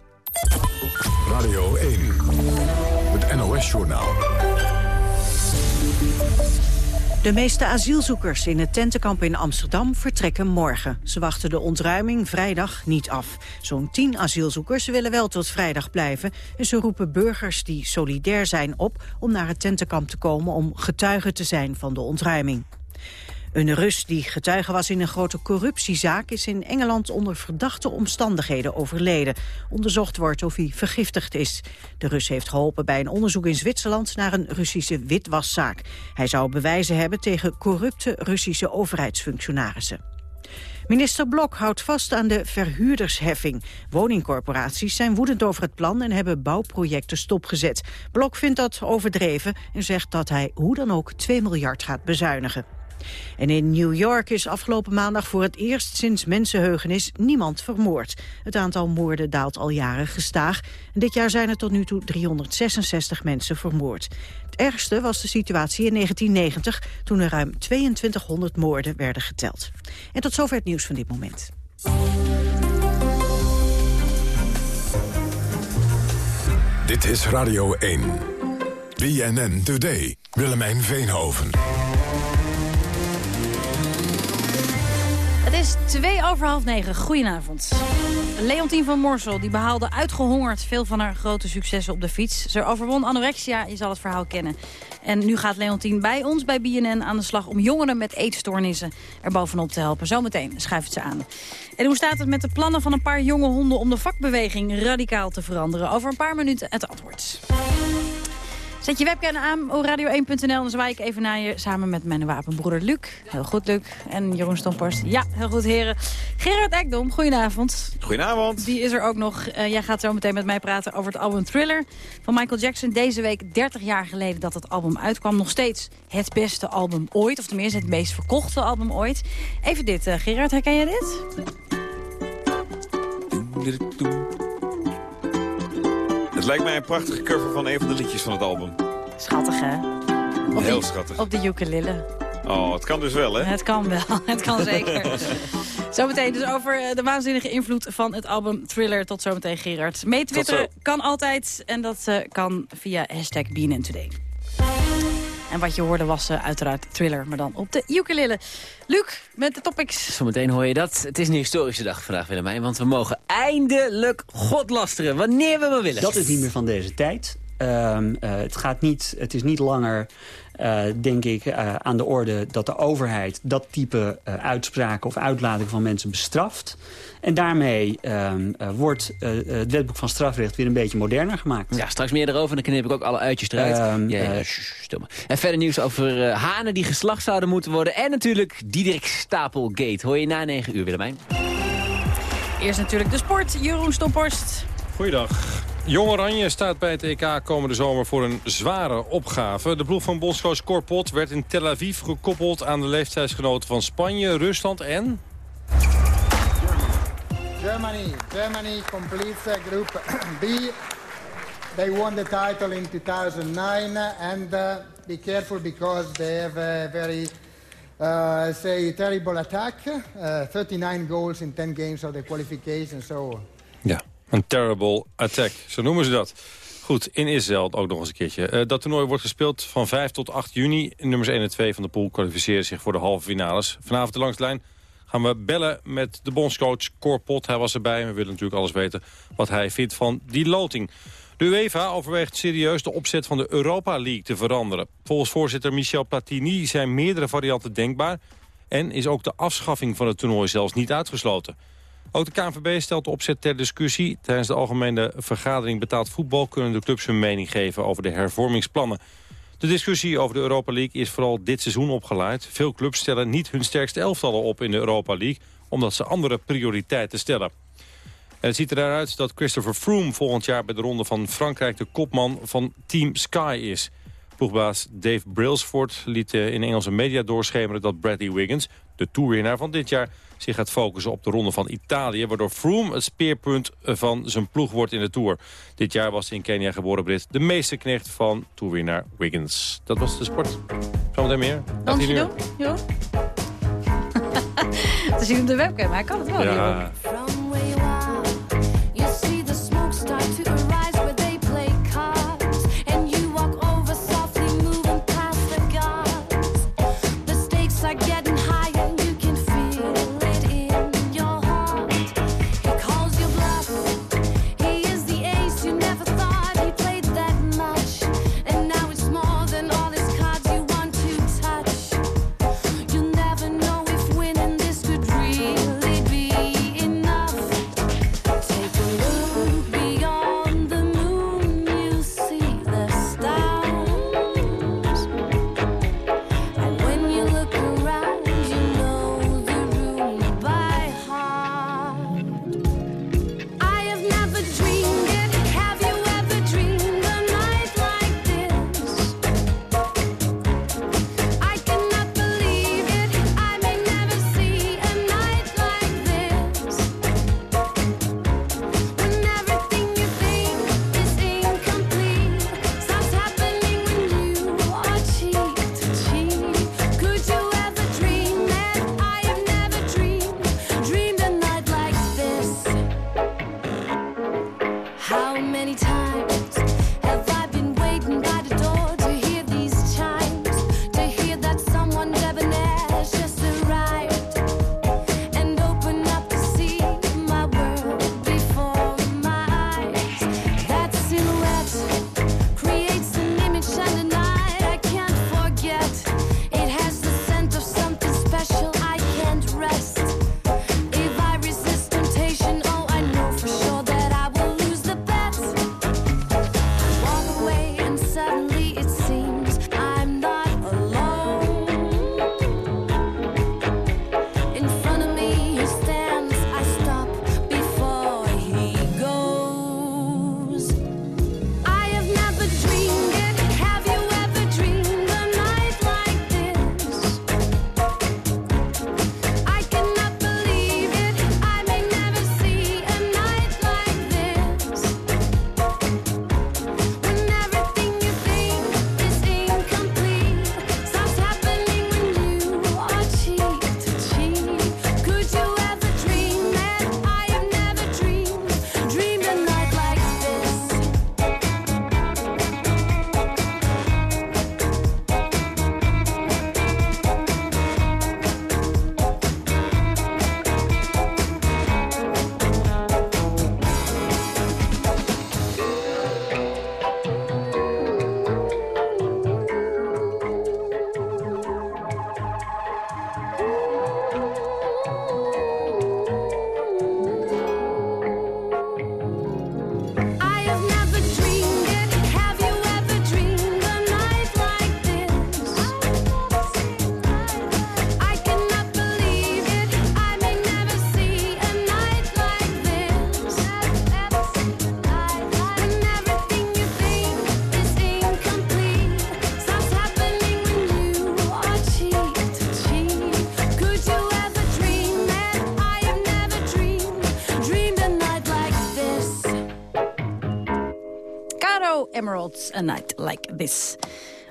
Radio 1, het NOS-journaal. De meeste asielzoekers in het tentenkamp in Amsterdam vertrekken morgen. Ze wachten de ontruiming vrijdag niet af. Zo'n tien asielzoekers willen wel tot vrijdag blijven... en ze roepen burgers die solidair zijn op om naar het tentenkamp te komen... om getuige te zijn van de ontruiming. Een Rus die getuige was in een grote corruptiezaak... is in Engeland onder verdachte omstandigheden overleden. Onderzocht wordt of hij vergiftigd is. De Rus heeft geholpen bij een onderzoek in Zwitserland... naar een Russische witwaszaak. Hij zou bewijzen hebben tegen corrupte Russische overheidsfunctionarissen. Minister Blok houdt vast aan de verhuurdersheffing. Woningcorporaties zijn woedend over het plan en hebben bouwprojecten stopgezet. Blok vindt dat overdreven en zegt dat hij hoe dan ook 2 miljard gaat bezuinigen. En in New York is afgelopen maandag voor het eerst sinds mensenheugenis niemand vermoord. Het aantal moorden daalt al jaren gestaag. En dit jaar zijn er tot nu toe 366 mensen vermoord. Het ergste was de situatie in 1990, toen er ruim 2200 moorden werden geteld. En tot zover het nieuws van dit moment. Dit is Radio 1. BNN Today. Willemijn Veenhoven. Is twee over half negen. Goedenavond. Leontien van Morsel die behaalde uitgehongerd veel van haar grote successen op de fiets. Ze overwon anorexia, je zal het verhaal kennen. En nu gaat Leontien bij ons bij BNN aan de slag om jongeren met eetstoornissen er bovenop te helpen. Zometeen schuift ze aan. En hoe staat het met de plannen van een paar jonge honden om de vakbeweging radicaal te veranderen? Over een paar minuten het antwoord. Zet je webcam aan op radio1.nl dan zwaai ik even naar je samen met mijn wapenbroeder Luc. Heel goed, Luc. En Jeroen Stomporst. Ja, heel goed, heren. Gerard Ekdom, goedenavond. Goedenavond. Die is er ook nog. Uh, jij gaat zo meteen met mij praten over het album Thriller van Michael Jackson. Deze week 30 jaar geleden dat het album uitkwam. Nog steeds het beste album ooit. Of tenminste het meest verkochte album ooit. Even dit, uh, Gerard, herken je dit? Het lijkt mij een prachtige cover van een van de liedjes van het album. Schattig, hè? Op Heel schattig. Op de ukulele. Oh, het kan dus wel, hè? Het kan wel, het kan zeker. zometeen dus over de waanzinnige invloed van het album Thriller. Tot zometeen, Gerard. Meetwitteren kan altijd en dat uh, kan via hashtag BNN Today. En wat je hoorde was uh, uiteraard Thriller, maar dan op de ukulele. Luc, met de topics. Zometeen hoor je dat. Het is een historische dag vandaag, Willemijn. Want we mogen eindelijk God lasteren, wanneer we maar willen. Dat is niet meer van deze tijd. Uh, uh, het, gaat niet, het is niet langer, uh, denk ik, uh, aan de orde dat de overheid... dat type uitspraken of uitlatingen van mensen bestraft. En daarmee wordt het wetboek van strafrecht weer een beetje moderner gemaakt. Ja, straks meer erover. Dan knip ik ook alle uitjes eruit. Um, ja, ja, stom. En verder nieuws over hanen die geslacht zouden moeten worden. En natuurlijk Diederik Stapelgate. Hoor je na 9 uur, Willemijn. Eerst natuurlijk de sport. Jeroen Stomporst. Goeiedag. Jong Oranje staat bij het EK komende zomer voor een zware opgave. De ploeg van bondscoach Corpot werd in Tel Aviv gekoppeld aan de leeftijdsgenoten van Spanje, Rusland en... Germany. Germany completes group B. They won the title in 2009 and uh, be careful because they have a very uh, say terrible attack. Uh, 39 goals in 10 games of the qualification. So ja, een terrible attack, zo noemen ze dat. Goed, in Israël ook nog eens een keertje. Uh, dat toernooi wordt gespeeld van 5 tot 8 juni. Nummers 1 en 2 van de pool kwalificeren zich voor de halve finales. Vanavond de langslijn gaan we bellen met de bondscoach Cor Pot. Hij was erbij en we willen natuurlijk alles weten wat hij vindt van die loting. De UEFA overweegt serieus de opzet van de Europa League te veranderen. Volgens voorzitter Michel Platini zijn meerdere varianten denkbaar... en is ook de afschaffing van het toernooi zelfs niet uitgesloten. Ook de KNVB stelt de opzet ter discussie. Tijdens de algemene vergadering betaald voetbal... kunnen de clubs hun mening geven over de hervormingsplannen. De discussie over de Europa League is vooral dit seizoen opgeleid. Veel clubs stellen niet hun sterkste elftallen op in de Europa League... omdat ze andere prioriteiten stellen. En het ziet er dat Christopher Froome volgend jaar bij de Ronde van Frankrijk... de kopman van Team Sky is. Ploegbaas Dave Brailsford liet eh, in Engelse media doorschemeren... dat Bradley Wiggins, de toerwinnaar van dit jaar zich gaat focussen op de ronde van Italië... waardoor Froome het speerpunt van zijn ploeg wordt in de Tour. Dit jaar was de in Kenia geboren Brit de meeste knecht van toerwinnaar Wiggins. Dat was de sport. Zometeen meer. Wat je doen, Jo? te zien op de webcam, hij kan het wel, ja. A Night Like This.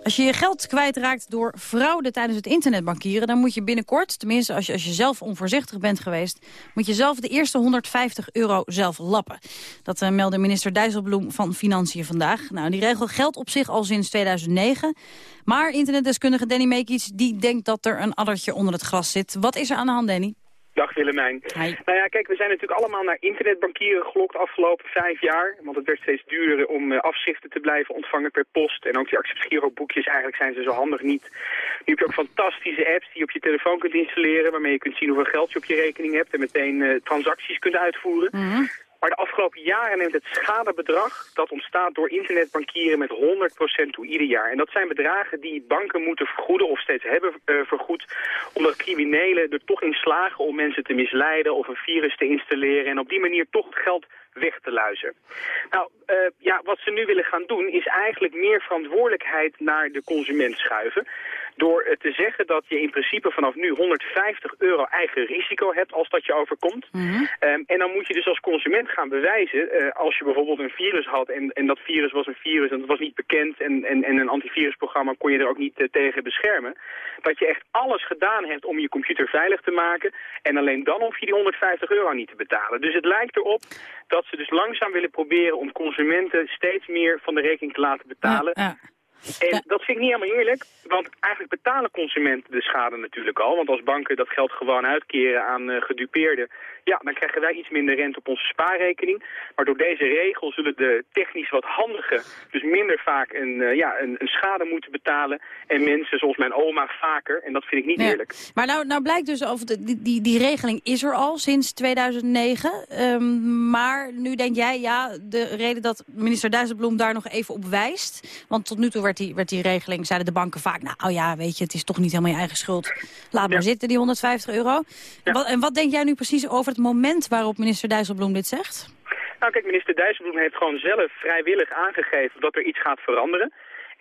Als je je geld kwijtraakt door fraude tijdens het internetbankieren... dan moet je binnenkort, tenminste als je, als je zelf onvoorzichtig bent geweest... moet je zelf de eerste 150 euro zelf lappen. Dat uh, meldde minister Dijsselbloem van Financiën vandaag. Nou, die regel geldt op zich al sinds 2009. Maar internetdeskundige Danny Mekic die denkt dat er een addertje onder het gras zit. Wat is er aan de hand, Danny? Dag Willemijn. Nou ja, kijk, we zijn natuurlijk allemaal naar internetbankieren gelokt afgelopen vijf jaar. Want het werd steeds duurder om uh, afschriften te blijven ontvangen per post. En ook die acceptgiroboekjes, eigenlijk zijn ze zo handig niet. Nu heb je ook fantastische apps die je op je telefoon kunt installeren... waarmee je kunt zien hoeveel geld je op je rekening hebt... en meteen uh, transacties kunt uitvoeren. Mhm. Maar de afgelopen jaren neemt het schadebedrag dat ontstaat door internetbankieren met 100% toe ieder jaar. En dat zijn bedragen die banken moeten vergoeden of steeds hebben uh, vergoed. Omdat criminelen er toch in slagen om mensen te misleiden of een virus te installeren. En op die manier toch het geld weg te luizen. Nou, uh, ja, wat ze nu willen gaan doen is eigenlijk meer verantwoordelijkheid naar de consument schuiven. Door te zeggen dat je in principe vanaf nu 150 euro eigen risico hebt als dat je overkomt. Mhm. Mm -hmm. um, en dan moet je dus als consument gaan bewijzen, uh, als je bijvoorbeeld een virus had en, en dat virus was een virus en dat was niet bekend en, en, en een antivirusprogramma kon je er ook niet tegen beschermen, dat je echt alles gedaan hebt om je computer veilig te maken en alleen dan hoef je die 150 euro niet te betalen. Dus het lijkt erop dat ze dus langzaam willen proberen om consumenten steeds meer van de rekening te laten betalen. En dat vind ik niet helemaal eerlijk, want eigenlijk betalen consumenten de schade natuurlijk al. Want als banken dat geld gewoon uitkeren aan uh, gedupeerden, ja, dan krijgen wij iets minder rente op onze spaarrekening. Maar door deze regel zullen de technisch wat handigen dus minder vaak een, uh, ja, een, een, schade moeten betalen. En mensen zoals mijn oma vaker, en dat vind ik niet Ja. eerlijk. Maar nou, nou blijkt dus, of de, die, die, die regeling is er al sinds 2009. Ehm, maar nu denk jij, ja, de reden dat minister Dijsselbloem daar nog even op wijst. Want tot nu toe werd die, werd die regeling, zeiden de banken vaak... nou oh ja, weet je, het is toch niet helemaal je eigen schuld. Laat maar zitten, die 150 euro. En, wat, en wat denk jij nu precies over het moment waarop minister Dijsselbloem dit zegt? Nou kijk, minister Dijsselbloem heeft gewoon zelf vrijwillig aangegeven dat er iets gaat veranderen.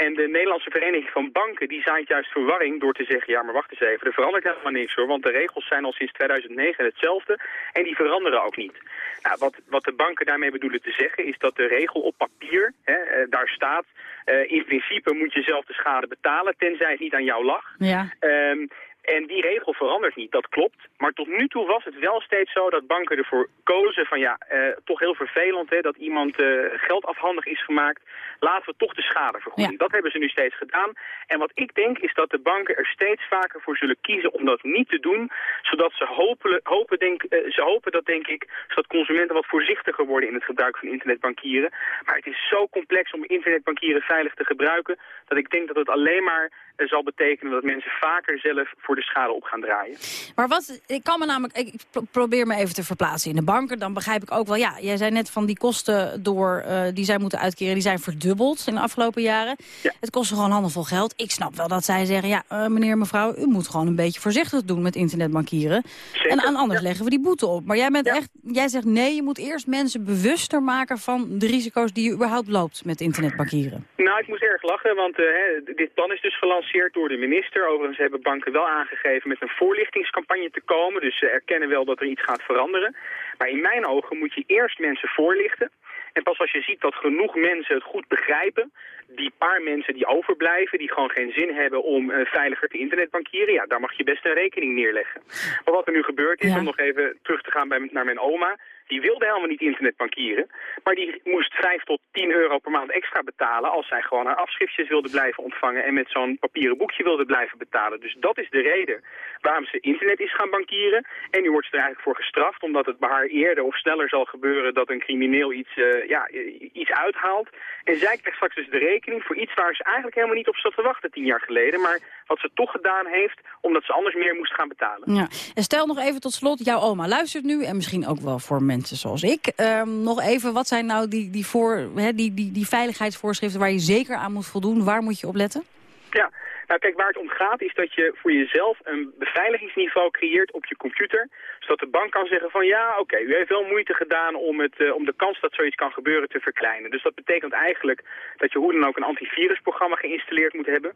En de Nederlandse Vereniging van Banken die zaait juist verwarring door te zeggen... ja, maar wacht eens even, er verandert helemaal niks hoor... want de regels zijn al sinds 2009 hetzelfde en die veranderen ook niet. Nou, wat, wat de banken daarmee bedoelen te zeggen is dat de regel op papier, hè, eh, daar staat... Uh, in principe moet je zelf de schade betalen, tenzij het niet aan jou lag. Ja. Um, en die regel verandert niet, dat klopt. Maar tot nu toe was het wel steeds zo dat banken ervoor kozen van ja, uh, toch heel vervelend hè, dat iemand uh, geld afhandig is gemaakt. Laten we toch de schade vergoeden. Ja. Dat hebben ze nu steeds gedaan. En wat ik denk is dat de banken er steeds vaker voor zullen kiezen om dat niet te doen. Zodat ze hopen, hopen, denk, uh, ze hopen dat denk ik, zodat consumenten wat voorzichtiger worden in het gebruik van internetbankieren. Maar het is zo complex om internetbankieren veilig te gebruiken, dat ik denk dat het alleen maar zal betekenen dat mensen vaker zelf voor de schade op gaan draaien. Maar wat, ik kan me namelijk, ik probeer me even te verplaatsen in de banken. Dan begrijp ik ook wel, ja, jij zei net van die kosten door, uh, die zij moeten uitkeren, die zijn verdubbeld in de afgelopen jaren. Ja. Het kost gewoon handenvol geld. Ik snap wel dat zij zeggen, ja, uh, meneer, mevrouw, u moet gewoon een beetje voorzichtig doen met internetbankieren. Zeker. En aan anders ja. leggen we die boete op. Maar jij bent echt, jij zegt nee, je moet eerst mensen bewuster maken van de risico's die je überhaupt loopt met internetbankieren. Nou, ik moest erg lachen, want uh, hè, dit plan is dus gelanceerd door de minister. Overigens hebben banken wel aangegeven met een voorlichtingscampagne te komen. Dus ze erkennen wel dat er iets gaat veranderen. Maar in mijn ogen moet je eerst mensen voorlichten. En pas als je ziet dat genoeg mensen het goed begrijpen, die paar mensen die overblijven, die gewoon geen zin hebben om uh, veiliger te internetbankieren, ja, daar mag je best een rekening neerleggen. Maar wat er nu gebeurd is, ja. om nog even terug te gaan bij, naar mijn oma, die wilde helemaal niet internetbankieren, maar die moest 5 tot 10 euro per maand extra betalen als zij gewoon haar afschriftjes wilde blijven ontvangen en met zo'n papieren boekje wilde blijven betalen. Dus dat is de reden waarom ze internet is gaan bankieren. En nu wordt ze er eigenlijk voor gestraft, omdat het bij haar eerder of sneller zal gebeuren dat een crimineel iets, uh, ja, iets uithaalt. En zij krijgt straks dus de rekening voor iets waar ze eigenlijk helemaal niet op zat te wachten tien jaar geleden, maar wat ze toch gedaan heeft, omdat ze anders meer moest gaan betalen. Ja. En stel nog even tot slot, jouw oma luistert nu, en misschien ook wel voor mensen zoals ik. Um, nog even, wat zijn nou die, die, voor, hè, die, die, die veiligheidsvoorschriften waar je zeker aan moet voldoen? Waar moet je op letten? Ja, nou kijk, waar het om gaat is dat je voor jezelf een beveiligingsniveau creëert op je computer. Zodat de bank kan zeggen van ja, oké, u heeft wel moeite gedaan om, het, uh, om de kans dat zoiets kan gebeuren te verkleinen. Dus dat betekent eigenlijk dat je hoe dan ook een antivirusprogramma geïnstalleerd moet hebben.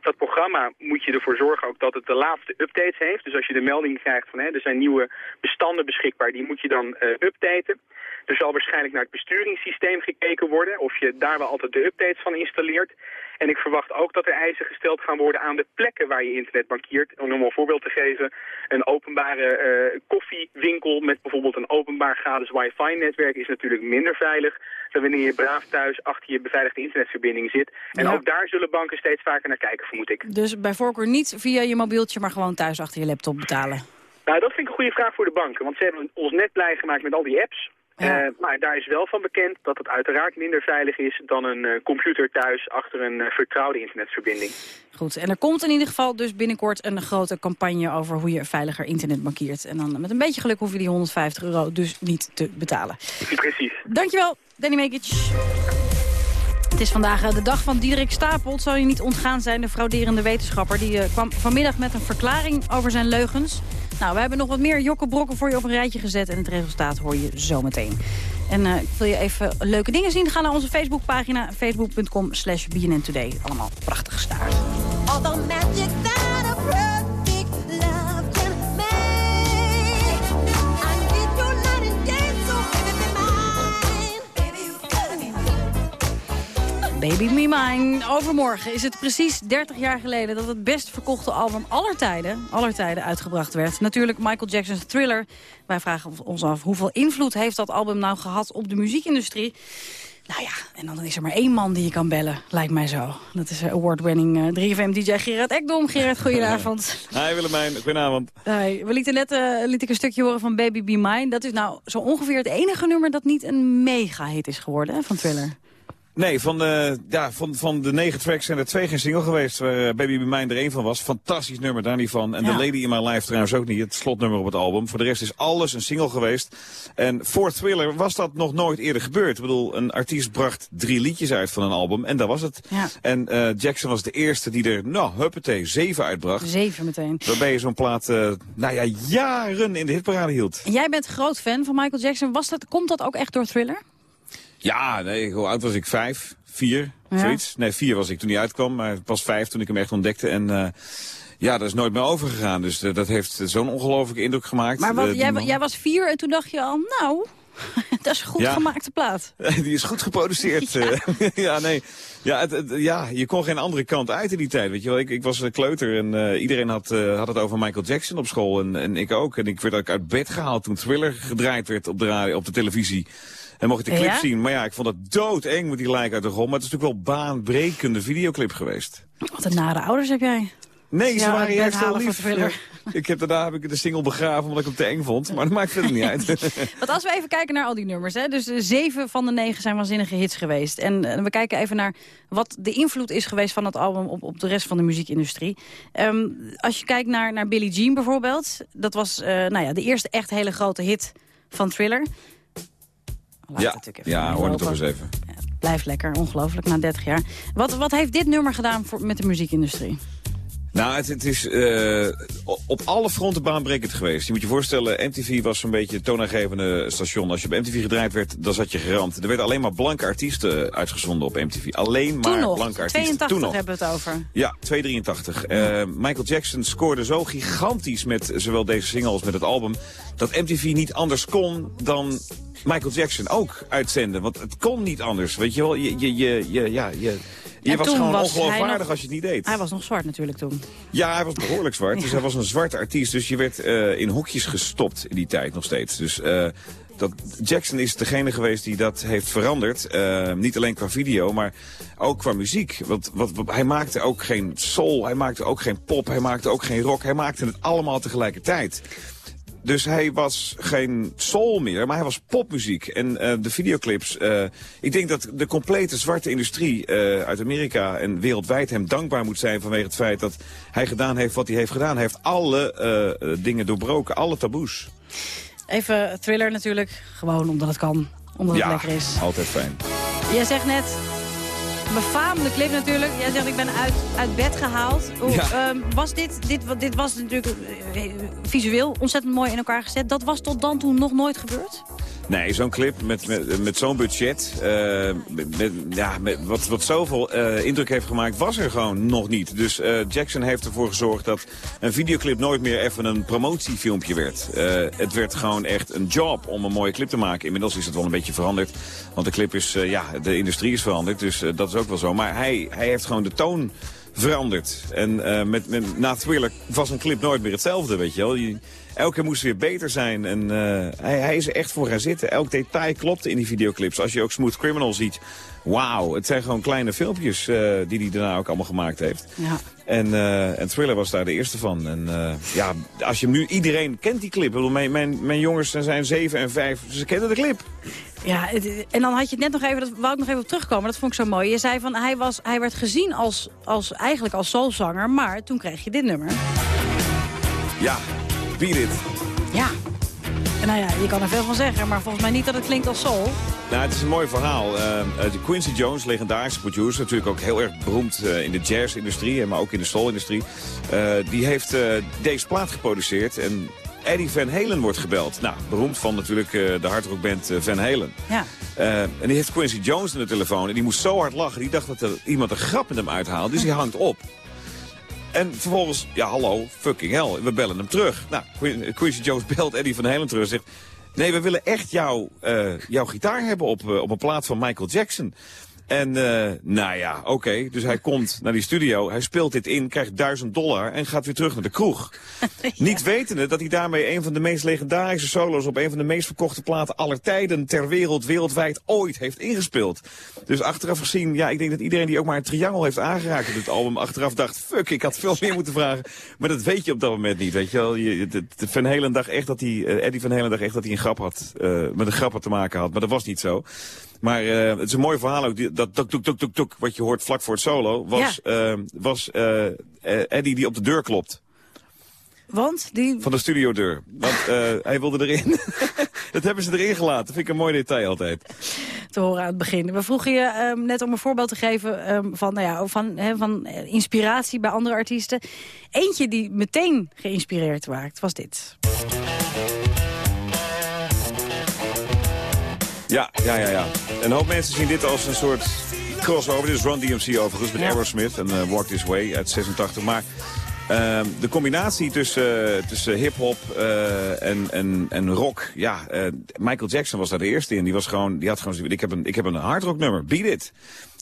Dat programma moet je ervoor zorgen ook dat het de laatste updates heeft. Dus als je de melding krijgt van hè, er zijn nieuwe bestanden beschikbaar, die moet je dan uh, updaten. Er zal waarschijnlijk naar het besturingssysteem gekeken worden, of je daar wel altijd de updates van installeert. En ik verwacht ook dat er eisen gesteld gaan worden aan de plekken waar je internet bankiert. Om een voorbeeld te geven, een openbare uh, koffiewinkel met bijvoorbeeld een openbaar gratis wifi-netwerk is natuurlijk minder veilig dan wanneer je braaf thuis achter je beveiligde internetverbinding zit. En ook daar zullen banken steeds vaker naar kijken, vermoed ik. Dus bij voorkeur niet via je mobieltje, maar gewoon thuis achter je laptop betalen? Nou, dat vind ik een goede vraag voor de banken. Want ze hebben ons net blij gemaakt met al die apps. Uh, maar daar is wel van bekend dat het uiteraard minder veilig is dan een uh, computer thuis achter een uh, vertrouwde internetverbinding. Goed, en er komt in ieder geval dus binnenkort een grote campagne over hoe je veiliger internet bankiert. En dan met een beetje geluk hoef je die 150 euro dus niet te betalen. Precies. Dankjewel, Danny Mekic. Het is vandaag de dag van Diederik Stapel. Het zal je niet ontgaan zijn, de frauderende wetenschapper. Die kwam vanmiddag met een verklaring over zijn leugens. Nou, we hebben nog wat meer jokkenbrokken voor je op een rijtje gezet. En het resultaat hoor je zometeen. En uh, wil je even leuke dingen zien? Ga naar onze Facebookpagina. Facebook.com slash BNN Today. Allemaal prachtig staart. Baby Me Mine. Overmorgen is het precies 30 jaar geleden dat het best verkochte album aller tijden, aller tijden uitgebracht werd. Natuurlijk Michael Jackson's Thriller. Wij vragen ons af hoeveel invloed heeft dat album nou gehad op de muziekindustrie. Nou ja, en dan is er maar één man die je kan bellen, lijkt mij zo. Dat is award-winning uh, 3FM-dj Gerard Ekdom. Gerard, goedenavond. Hi Willemijn, goedenavond. Hi. We lieten net uh, liet ik een stukje horen van Baby Be Mine. Dat is nou zo ongeveer het enige nummer dat niet een mega-hit is geworden hè, van Thriller. Nee, van de, ja, van, van de negen tracks zijn er twee geen single geweest. Waar eh, Baby Be Mine er één van was. Fantastisch nummer, daar niet van. En ja. The Lady in My Life trouwens ook niet. Het slotnummer op het album. Voor de rest is alles een single geweest. En voor Thriller was dat nog nooit eerder gebeurd. Ik bedoel, een artiest bracht drie liedjes uit van een album. En dat was het. Ja. En uh, Jackson was de eerste die er, nou, huppatee, zeven uitbracht. Zeven meteen. Waarbij je zo'n plaat, uh, nou ja, jaren in de hitparade hield. En jij bent groot fan van Michael Jackson. Was dat, komt dat ook echt door Thriller? Ja, nee, hoe oud was ik? Vijf, vier, ja. zoiets. Nee, vier was ik toen hij uitkwam, maar pas vijf toen ik hem echt ontdekte. En uh, ja, dat is nooit meer overgegaan. Dus uh, dat heeft zo'n ongelofelijke indruk gemaakt. Maar wat, uh, jij, jij, was vier en toen dacht je al, nou, dat is een goed ja. gemaakte plaat. Die is goed geproduceerd. ja. ja, nee. Ja, het, het, ja, je kon geen andere kant uit in die tijd. Weet je wel. Ik, ik was kleuter en iedereen had, had het over Michael Jackson op school. En, en ik ook. En ik werd ook uit bed gehaald toen Thriller gedraaid werd op de, radio, op de televisie. En mocht ik de clip ja? zien. Maar ja, ik vond het doodeng met die lijk uit de grond. Maar het is natuurlijk wel baanbrekende videoclip geweest. Wat een nare ouders heb jij. Nee, ze waren juist heel lief. Ik heb, daarna heb ik de single begraven omdat ik hem te eng vond. Maar dat maakt verder niet uit. Want als we even kijken naar al die nummers. Hè, dus zeven van de negen zijn waanzinnige hits geweest. En uh, we kijken even naar wat de invloed is geweest van dat album op, op de rest van de muziekindustrie. Um, als je kijkt naar, naar Billie Jean bijvoorbeeld. Dat was uh, nou ja, de eerste echt hele grote hit van Thriller. Laat ja, ja hoor het toch eens even. Ja, blijft lekker, ongelooflijk, na 30 jaar. Wat, wat heeft dit nummer gedaan voor, met de muziekindustrie? Nou, het, het is uh, op alle fronten baanbrekend geweest. Je moet je voorstellen, MTV was zo'n beetje het toonaangevende station. Als je op MTV gedraaid werd, dan zat je geramd. Er werden alleen maar blanke artiesten uitgezonden op MTV. Alleen maar Toen nog, blanke artiesten. 82 Toen nog. hebben we het over. Ja, 283. Uh, Michael Jackson scoorde zo gigantisch met zowel deze single als met het album... dat MTV niet anders kon dan Michael Jackson ook uitzenden. Want het kon niet anders, weet je wel. Je, je, je, je ja, je... Je en was gewoon was ongeloofwaardig nog, als je het niet deed. Hij was nog zwart natuurlijk toen. Ja, hij was behoorlijk zwart. ja. Dus hij was een zwarte artiest. Dus je werd uh, in hokjes gestopt in die tijd nog steeds. Dus uh, dat, Jackson is degene geweest die dat heeft veranderd. Uh, niet alleen qua video, maar ook qua muziek. Want wat, wat, hij maakte ook geen soul, hij maakte ook geen pop, hij maakte ook geen rock. Hij maakte het allemaal tegelijkertijd. Dus hij was geen soul meer, maar hij was popmuziek. En uh, de videoclips, uh, ik denk dat de complete zwarte industrie uh, uit Amerika en wereldwijd hem dankbaar moet zijn vanwege het feit dat hij gedaan heeft wat hij heeft gedaan. Hij heeft alle dingen doorbroken, alle taboes. Even thriller natuurlijk, gewoon omdat het kan, omdat ja, het lekker is. altijd fijn. Jij zegt net, befaamde clip natuurlijk. Jij zegt, ik ben uit, uit bed gehaald. Ja. um, was dit, dit, dit was natuurlijk uh, visueel ontzettend mooi in elkaar gezet. Dat was tot dan toe nog nooit gebeurd? Nee, zo'n clip met, met, met zo'n budget, uh, met, ja, met, wat, wat zoveel uh, indruk heeft gemaakt, was er gewoon nog niet. Dus uh, Jackson heeft ervoor gezorgd dat een videoclip nooit meer even een promotiefilmpje werd. het werd gewoon echt een job om een mooie clip te maken. Inmiddels is het wel een beetje veranderd, want de clip is, ja, de industrie is veranderd, dus dat is ook wel zo. Maar hij, hij heeft gewoon de toon veranderd. En met, met, na Thriller was een clip nooit meer hetzelfde, weet je wel. Je, elke keer moest weer beter zijn. En uh, hij, hij, is er echt voor gaan zitten. Elk detail klopte in die videoclips. Als je ook Smooth Criminal ziet. Wauw, het zijn gewoon kleine filmpjes uh, die hij daarna ook allemaal gemaakt heeft. Ja. En, uh, en Thriller was daar de eerste van. En ja, als je nu... Iedereen kent die clip. Mijn, mijn, mijn jongens zijn zeven en vijf. Ze kennen de clip. Ja, en dan had je het net nog even, dat wou ik nog even op terugkomen. Dat vond ik zo mooi. Je zei van, hij, was, hij werd gezien als, als, eigenlijk als soulzanger. Maar toen kreeg je dit nummer. Ja, Beat It. Ja. En nou ja, je kan er veel van zeggen, maar volgens mij niet dat het klinkt als soul. Nou, het is een mooi verhaal. Uh, Quincy Jones, legendarische producer, natuurlijk ook heel erg beroemd uh, in de jazzindustrie, maar ook in de soulindustrie. Uh, die heeft deze plaat geproduceerd en Eddie Van Halen wordt gebeld. Nou, beroemd van natuurlijk de hardrockband Van Halen. Ja. en die heeft Quincy Jones aan de telefoon en die moest zo hard lachen. Die dacht dat er iemand een grap met hem uithaalde, dus hij hangt op. En vervolgens, ja hallo, fucking hell, we bellen hem terug. Nou, Quincy Jones belt Eddie van Halen terug en zegt... Nee, we willen echt jou, uh, jouw gitaar hebben op, uh, op een plaat van Michael Jackson. En uh, nou ja, oké. Okay. Dus hij komt naar die studio, hij speelt dit in, krijgt duizend dollar en gaat weer terug naar de kroeg. ja. Niet wetende dat hij daarmee een van de meest legendarische solos op een van de meest verkochte platen aller tijden ter wereld, wereldwijd ooit heeft ingespeeld. Dus achteraf gezien, ja, ik denk dat iedereen die ook maar een triangel heeft aangeraakt in dit album, achteraf dacht, fuck, ik had veel meer moeten vragen. Maar dat weet je op dat moment niet, weet je wel. Je, de, de Van Halen dag echt dat hij, uh, Eddie Van Halen dag echt dat hij een grap had, uh, met een grap te maken had. Maar dat was niet zo. Maar uh, het is een mooi verhaal ook. Dat tuk tuk tuk tuk wat je hoort vlak voor het solo was, ja. uh, was uh, Eddie die op de deur klopt. Want? Die... Van de studiodeur. Want hij wilde erin. dat hebben ze erin gelaten. Dat vind ik een mooi detail altijd. Te horen aan het begin. We vroegen je um, net om een voorbeeld te geven um, van, nou ja, van, he, van inspiratie bij andere artiesten. Eentje die meteen geïnspireerd waakt, was dit. Ja, ja, ja, ja. Een hoop mensen zien dit als een soort crossover. Dit is Run DMC overigens met ja. Aerosmith en uh, Walk This Way uit 86. Maar uh, de combinatie tussen, uh, tussen hip-hop uh, en, en, en rock. Ja, Michael Jackson was daar de eerste in. Die, was gewoon, die had gewoon ik heb een, ik heb een hardrock nummer. Beat it.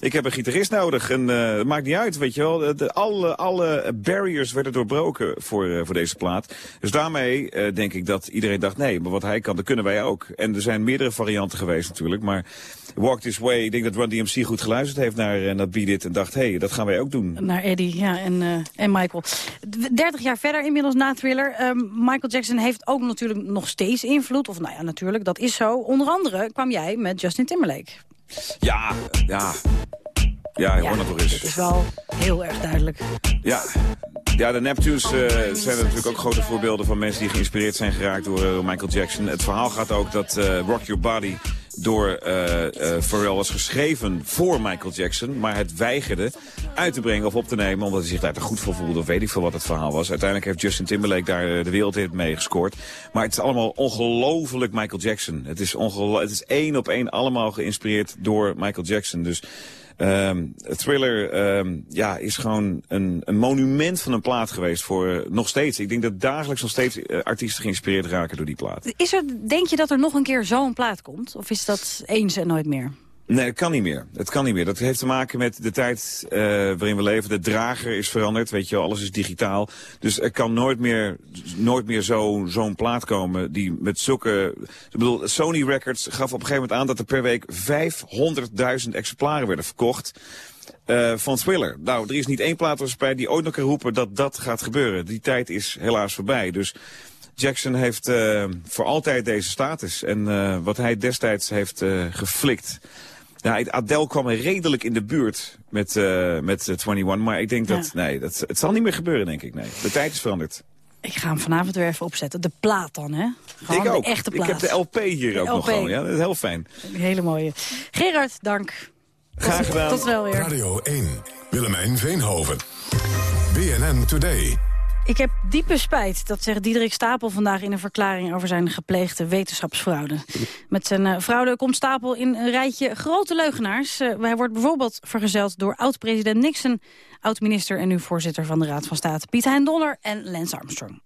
Ik heb een gitarist nodig en uh, maakt niet uit, weet je wel. Alle, alle barriers werden doorbroken voor, uh, voor deze plaat. Dus daarmee uh, denk ik dat iedereen dacht, nee, maar wat hij kan, dat kunnen wij ook. En er zijn meerdere varianten geweest natuurlijk, maar Walk This Way, ik denk dat Run DMC goed geluisterd heeft naar, naar Beat en dacht, hé, hey, dat gaan wij ook doen. Naar Eddie, ja, en, en Michael. 30 jaar verder inmiddels na Thriller. Um, Michael Jackson heeft ook natuurlijk nog steeds invloed, of nou ja, natuurlijk, dat is zo. Onder andere kwam jij met Justin Timberlake. Ja, ja. Ja, ja, hoort het toch eens. Het is wel heel erg duidelijk. Ja, ja de Neptunes uh, zijn natuurlijk ook grote voorbeelden van mensen die geïnspireerd zijn geraakt door uh, Michael Jackson. Het verhaal gaat ook dat uh, Rock Your Body door uh, uh, Pharrell was geschreven voor Michael Jackson, maar het weigerde uit te brengen of op te nemen, omdat hij zich daar te goed voor voelde of weet ik veel wat het verhaal was. Uiteindelijk heeft Justin Timberlake daar de wereldhit mee gescoord. Maar het is allemaal ongelooflijk Michael Jackson. Het is, het is één op één allemaal geïnspireerd door Michael Jackson. Dus Um, Thriller um, ja, is gewoon een, een, monument van een plaat geweest voor uh, nog steeds. Ik denk dat dagelijks nog steeds uh, artiesten geïnspireerd raken door die plaat. Is er, denk je dat er nog een keer zo'n plaat komt? Of is dat eens en nooit meer? Nee, het kan niet meer. Het kan niet meer. Dat heeft te maken met de tijd uh, waarin we leven. De drager is veranderd, weet je alles is digitaal. Dus er kan nooit meer, nooit meer zo'n zo plaat komen die met zulke... Ik bedoel, Sony Records gaf op een gegeven moment aan dat er per week 500.000 exemplaren werden verkocht. Uh, van Thriller. Nou, er is niet één plaatmaatschappij die ooit nog kan roepen dat dat gaat gebeuren. Die tijd is helaas voorbij. Dus Jackson heeft uh, voor altijd deze status. En uh, wat hij destijds heeft geflikt... Ja, Adele kwam redelijk in de buurt met, uh, met 21. Maar ik denk dat, nee, dat, het zal niet meer gebeuren, denk ik. Nee. De tijd is veranderd. Ik ga hem vanavond weer even opzetten. De plaat dan, hè? Gewoon ik ook. de echte plaat. Ik heb de LP hier de ook LP. nog gewoon. Ja, dat is heel fijn. Een hele mooie. Gerard, dank. Graag gedaan. Tot wel weer. Radio 1. Willemijn Veenhoven. BNN Today. Ik heb diepe spijt, dat zegt Diederik Stapel vandaag in een verklaring over zijn gepleegde wetenschapsfraude. Met zijn uh, fraude komt Stapel in een rijtje grote leugenaars. Uh, hij wordt bijvoorbeeld vergezeld door oud-president Nixon, oud-minister en nu voorzitter van de Raad van State Piet Hein Donner en Lance Armstrong.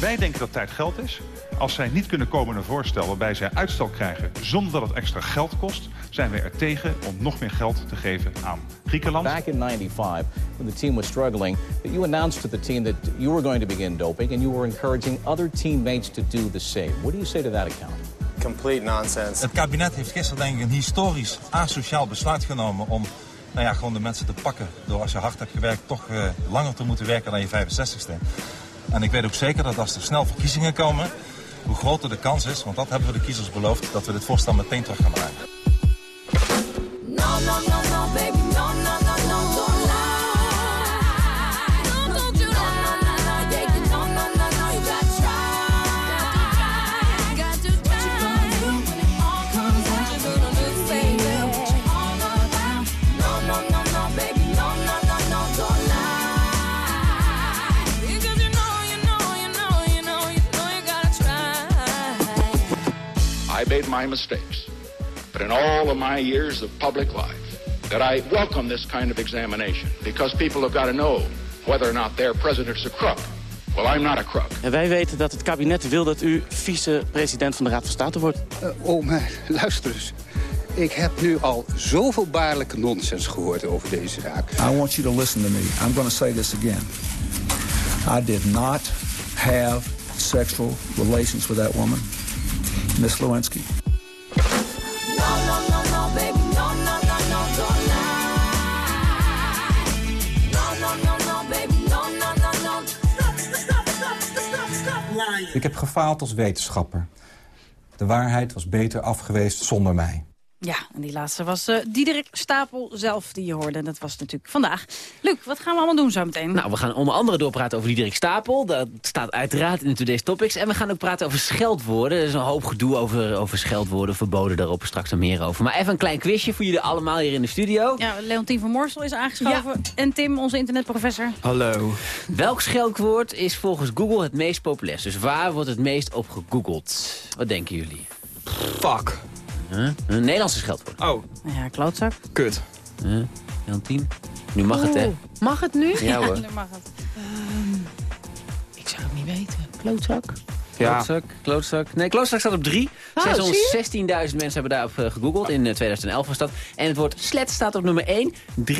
Wij denken dat tijd geld is. Als zij niet kunnen komen met een voorstel waarbij zij uitstel krijgen zonder dat het extra geld kost, zijn wij er tegen om nog meer geld te geven aan Griekenland. Back in 95, when the team was struggling, you announced to the team that you were going to begin doping and you were encouraging other teammates to do the same. What do you say to that account? Complete nonsense. Het kabinet heeft gisteren denk ik een historisch asociaal besluit genomen om nou ja, gewoon de mensen te pakken door als je hard hebt gewerkt toch uh, langer te moeten werken dan je 65ste. En ik weet ook zeker dat als er snel verkiezingen komen, hoe groter de kans is, want dat hebben we de kiezers beloofd, dat we dit voorstel meteen terug gaan no, my mistakes. But in all of my years of public life, that I welcome this kind of examination because people have got to know whether or not their president's a crook. Well, I'm not a crook. En wij weten dat het kabinet wil dat u vice-president van de Raad van State wordt. Uh, oh, maar luister eens. Ik heb nu al zoveel baarlijke nonsens gehoord over deze zaak. I want you to listen to me. I'm going to say this again. I did not have sexual relations with that woman, Miss Lewinsky. Ik heb gefaald als wetenschapper. De waarheid was beter afgeweest zonder mij. Ja, en die laatste was uh, Diederik Stapel zelf die je hoorde. Dat was natuurlijk vandaag. Luc, wat gaan we allemaal doen zo meteen? Nou, we gaan onder andere doorpraten over Diederik Stapel. Dat staat uiteraard in de Today's Topics. En we gaan ook praten over scheldwoorden. Er is een hoop gedoe over, over scheldwoorden, verboden. Daar we straks nog meer over. Maar even een klein quizje voor jullie allemaal hier in de studio. Ja, Leontien van Morsel is aangeschoven. Ja. En Tim, onze internetprofessor. Hallo. Welk scheldwoord is volgens Google het meest populair? Dus waar wordt het meest op gegoogeld? Wat denken jullie? Fuck. Huh? Een Nederlandse scheldwoord. Oh. Ja, klootzak. Kut. Huh? Jan 10. Nu mag het, hè? Mag het nu? Ja, hoor. nu mag het. Um, ik zou het niet weten. Klootzak? Ja. Klootzak, klootzak. Nee, klootzak staat op 3. Oh, 616.000 mensen hebben daarop uh, gegoogeld. In uh, 2011 was dat. En het woord slet staat op nummer 1. 3.850.000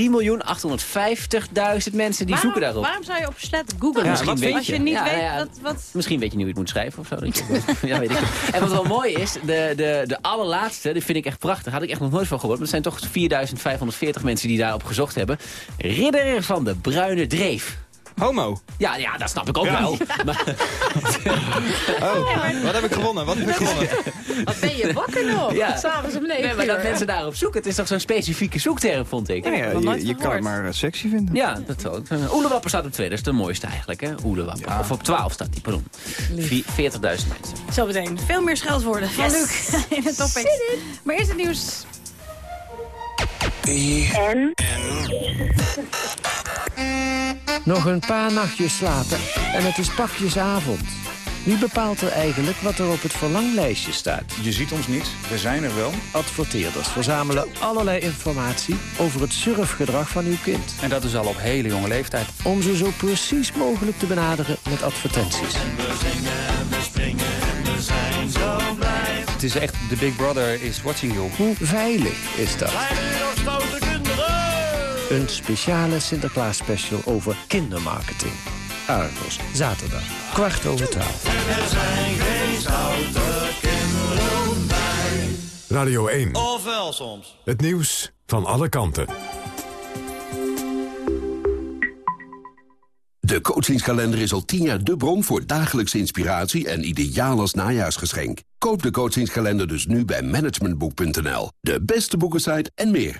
mensen die waarom, zoeken daarop. Waarom zou je op slet googlen? Ja, misschien weet Als je niet ja, weet ja, wat, wat... Misschien weet je nu hoe je het moet schrijven of zo. ja, weet ik. En wat wel mooi is, de, de, de allerlaatste, die vind ik echt prachtig. Had ik echt nog nooit van gehoord. Maar er zijn toch 4.540 mensen die daarop gezocht hebben. Ridder van de Bruine Dreef. Homo. Ja, ja, dat snap ik ook ja. wel. Maar... oh, wat heb ik gewonnen? Wat heb ik gewonnen? Wat ben je wakker nog? Ja. S'avonds om negen nee, maar dat mensen daarop zoeken, het is toch zo'n specifieke zoekterm, vond ik. Ja, ja je, je kan het maar sexy vinden. Ja, dat ook. Oelewapper staat op twee, dat is de mooiste eigenlijk, hè? Oelewapper. Ja. Of op 12 staat die, pardon. 40.000 mensen. Zo meteen. Veel meer scheldwoorden van yes. Luc in het topic. Maar eerst het nieuws. En? Nog een paar nachtjes slapen en het is pakjesavond. Wie bepaalt er eigenlijk wat er op het verlanglijstje staat? Je ziet ons niet, we zijn er wel. Adverteerders verzamelen allerlei informatie over het surfgedrag van uw kind. En dat is al op hele jonge leeftijd. Om ze zo precies mogelijk te benaderen met advertenties. We zingen en we springen en we zijn zo blij. Het is echt, the big brother is watching you. Hoe veilig is dat? Een speciale Sinterklaas special over kindermarketing. Argos, zaterdag, kwart over twaalf. Er zijn geen stoute kinderen bij. Radio 1. Of wel soms. Het nieuws van alle kanten. De coachingskalender is al tien jaar de bron voor dagelijkse inspiratie en ideaal als najaarsgeschenk. Koop de coachingskalender dus nu bij managementboek.nl. De beste boekensite en meer.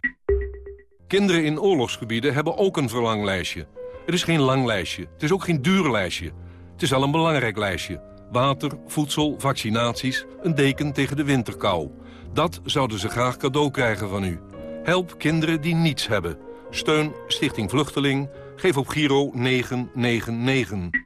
Kinderen in oorlogsgebieden hebben ook een verlanglijstje. Het is geen lang lijstje, het is ook geen duur lijstje. Het is al een belangrijk lijstje. Water, voedsel, vaccinaties, een deken tegen de winterkou. Dat zouden ze graag cadeau krijgen van u. Help kinderen die niets hebben. Steun Stichting Vluchteling. Geef op Giro 999.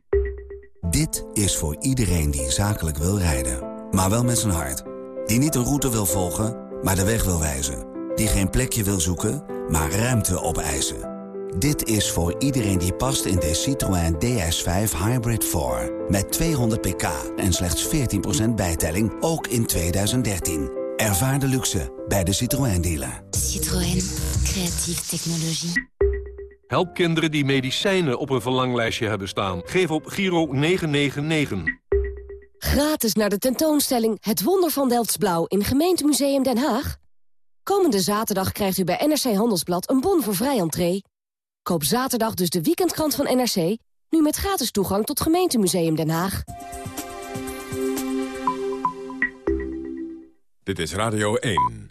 Dit is voor iedereen die zakelijk wil rijden. Maar wel met zijn hart. Die niet een route wil volgen, maar de weg wil wijzen. Die geen plekje wil zoeken, maar ruimte opeisen. Dit is voor iedereen die past in de Citroën DS5 Hybrid 4. Met 200 pk en slechts 14% bijtelling, ook in 2013. Ervaar de luxe bij de Citroën dealer. Citroën, creatieve technologie. Help kinderen die medicijnen op een verlanglijstje hebben staan. Geef op Giro 999. Gratis naar de tentoonstelling Het Wonder van Delftsblauw in Gemeentemuseum Den Haag. Komende zaterdag krijgt u bij NRC Handelsblad een bon voor vrij entree. Koop zaterdag dus de weekendkrant van NRC, nu met gratis toegang tot Gemeentemuseum Den Haag. Dit is Radio 1.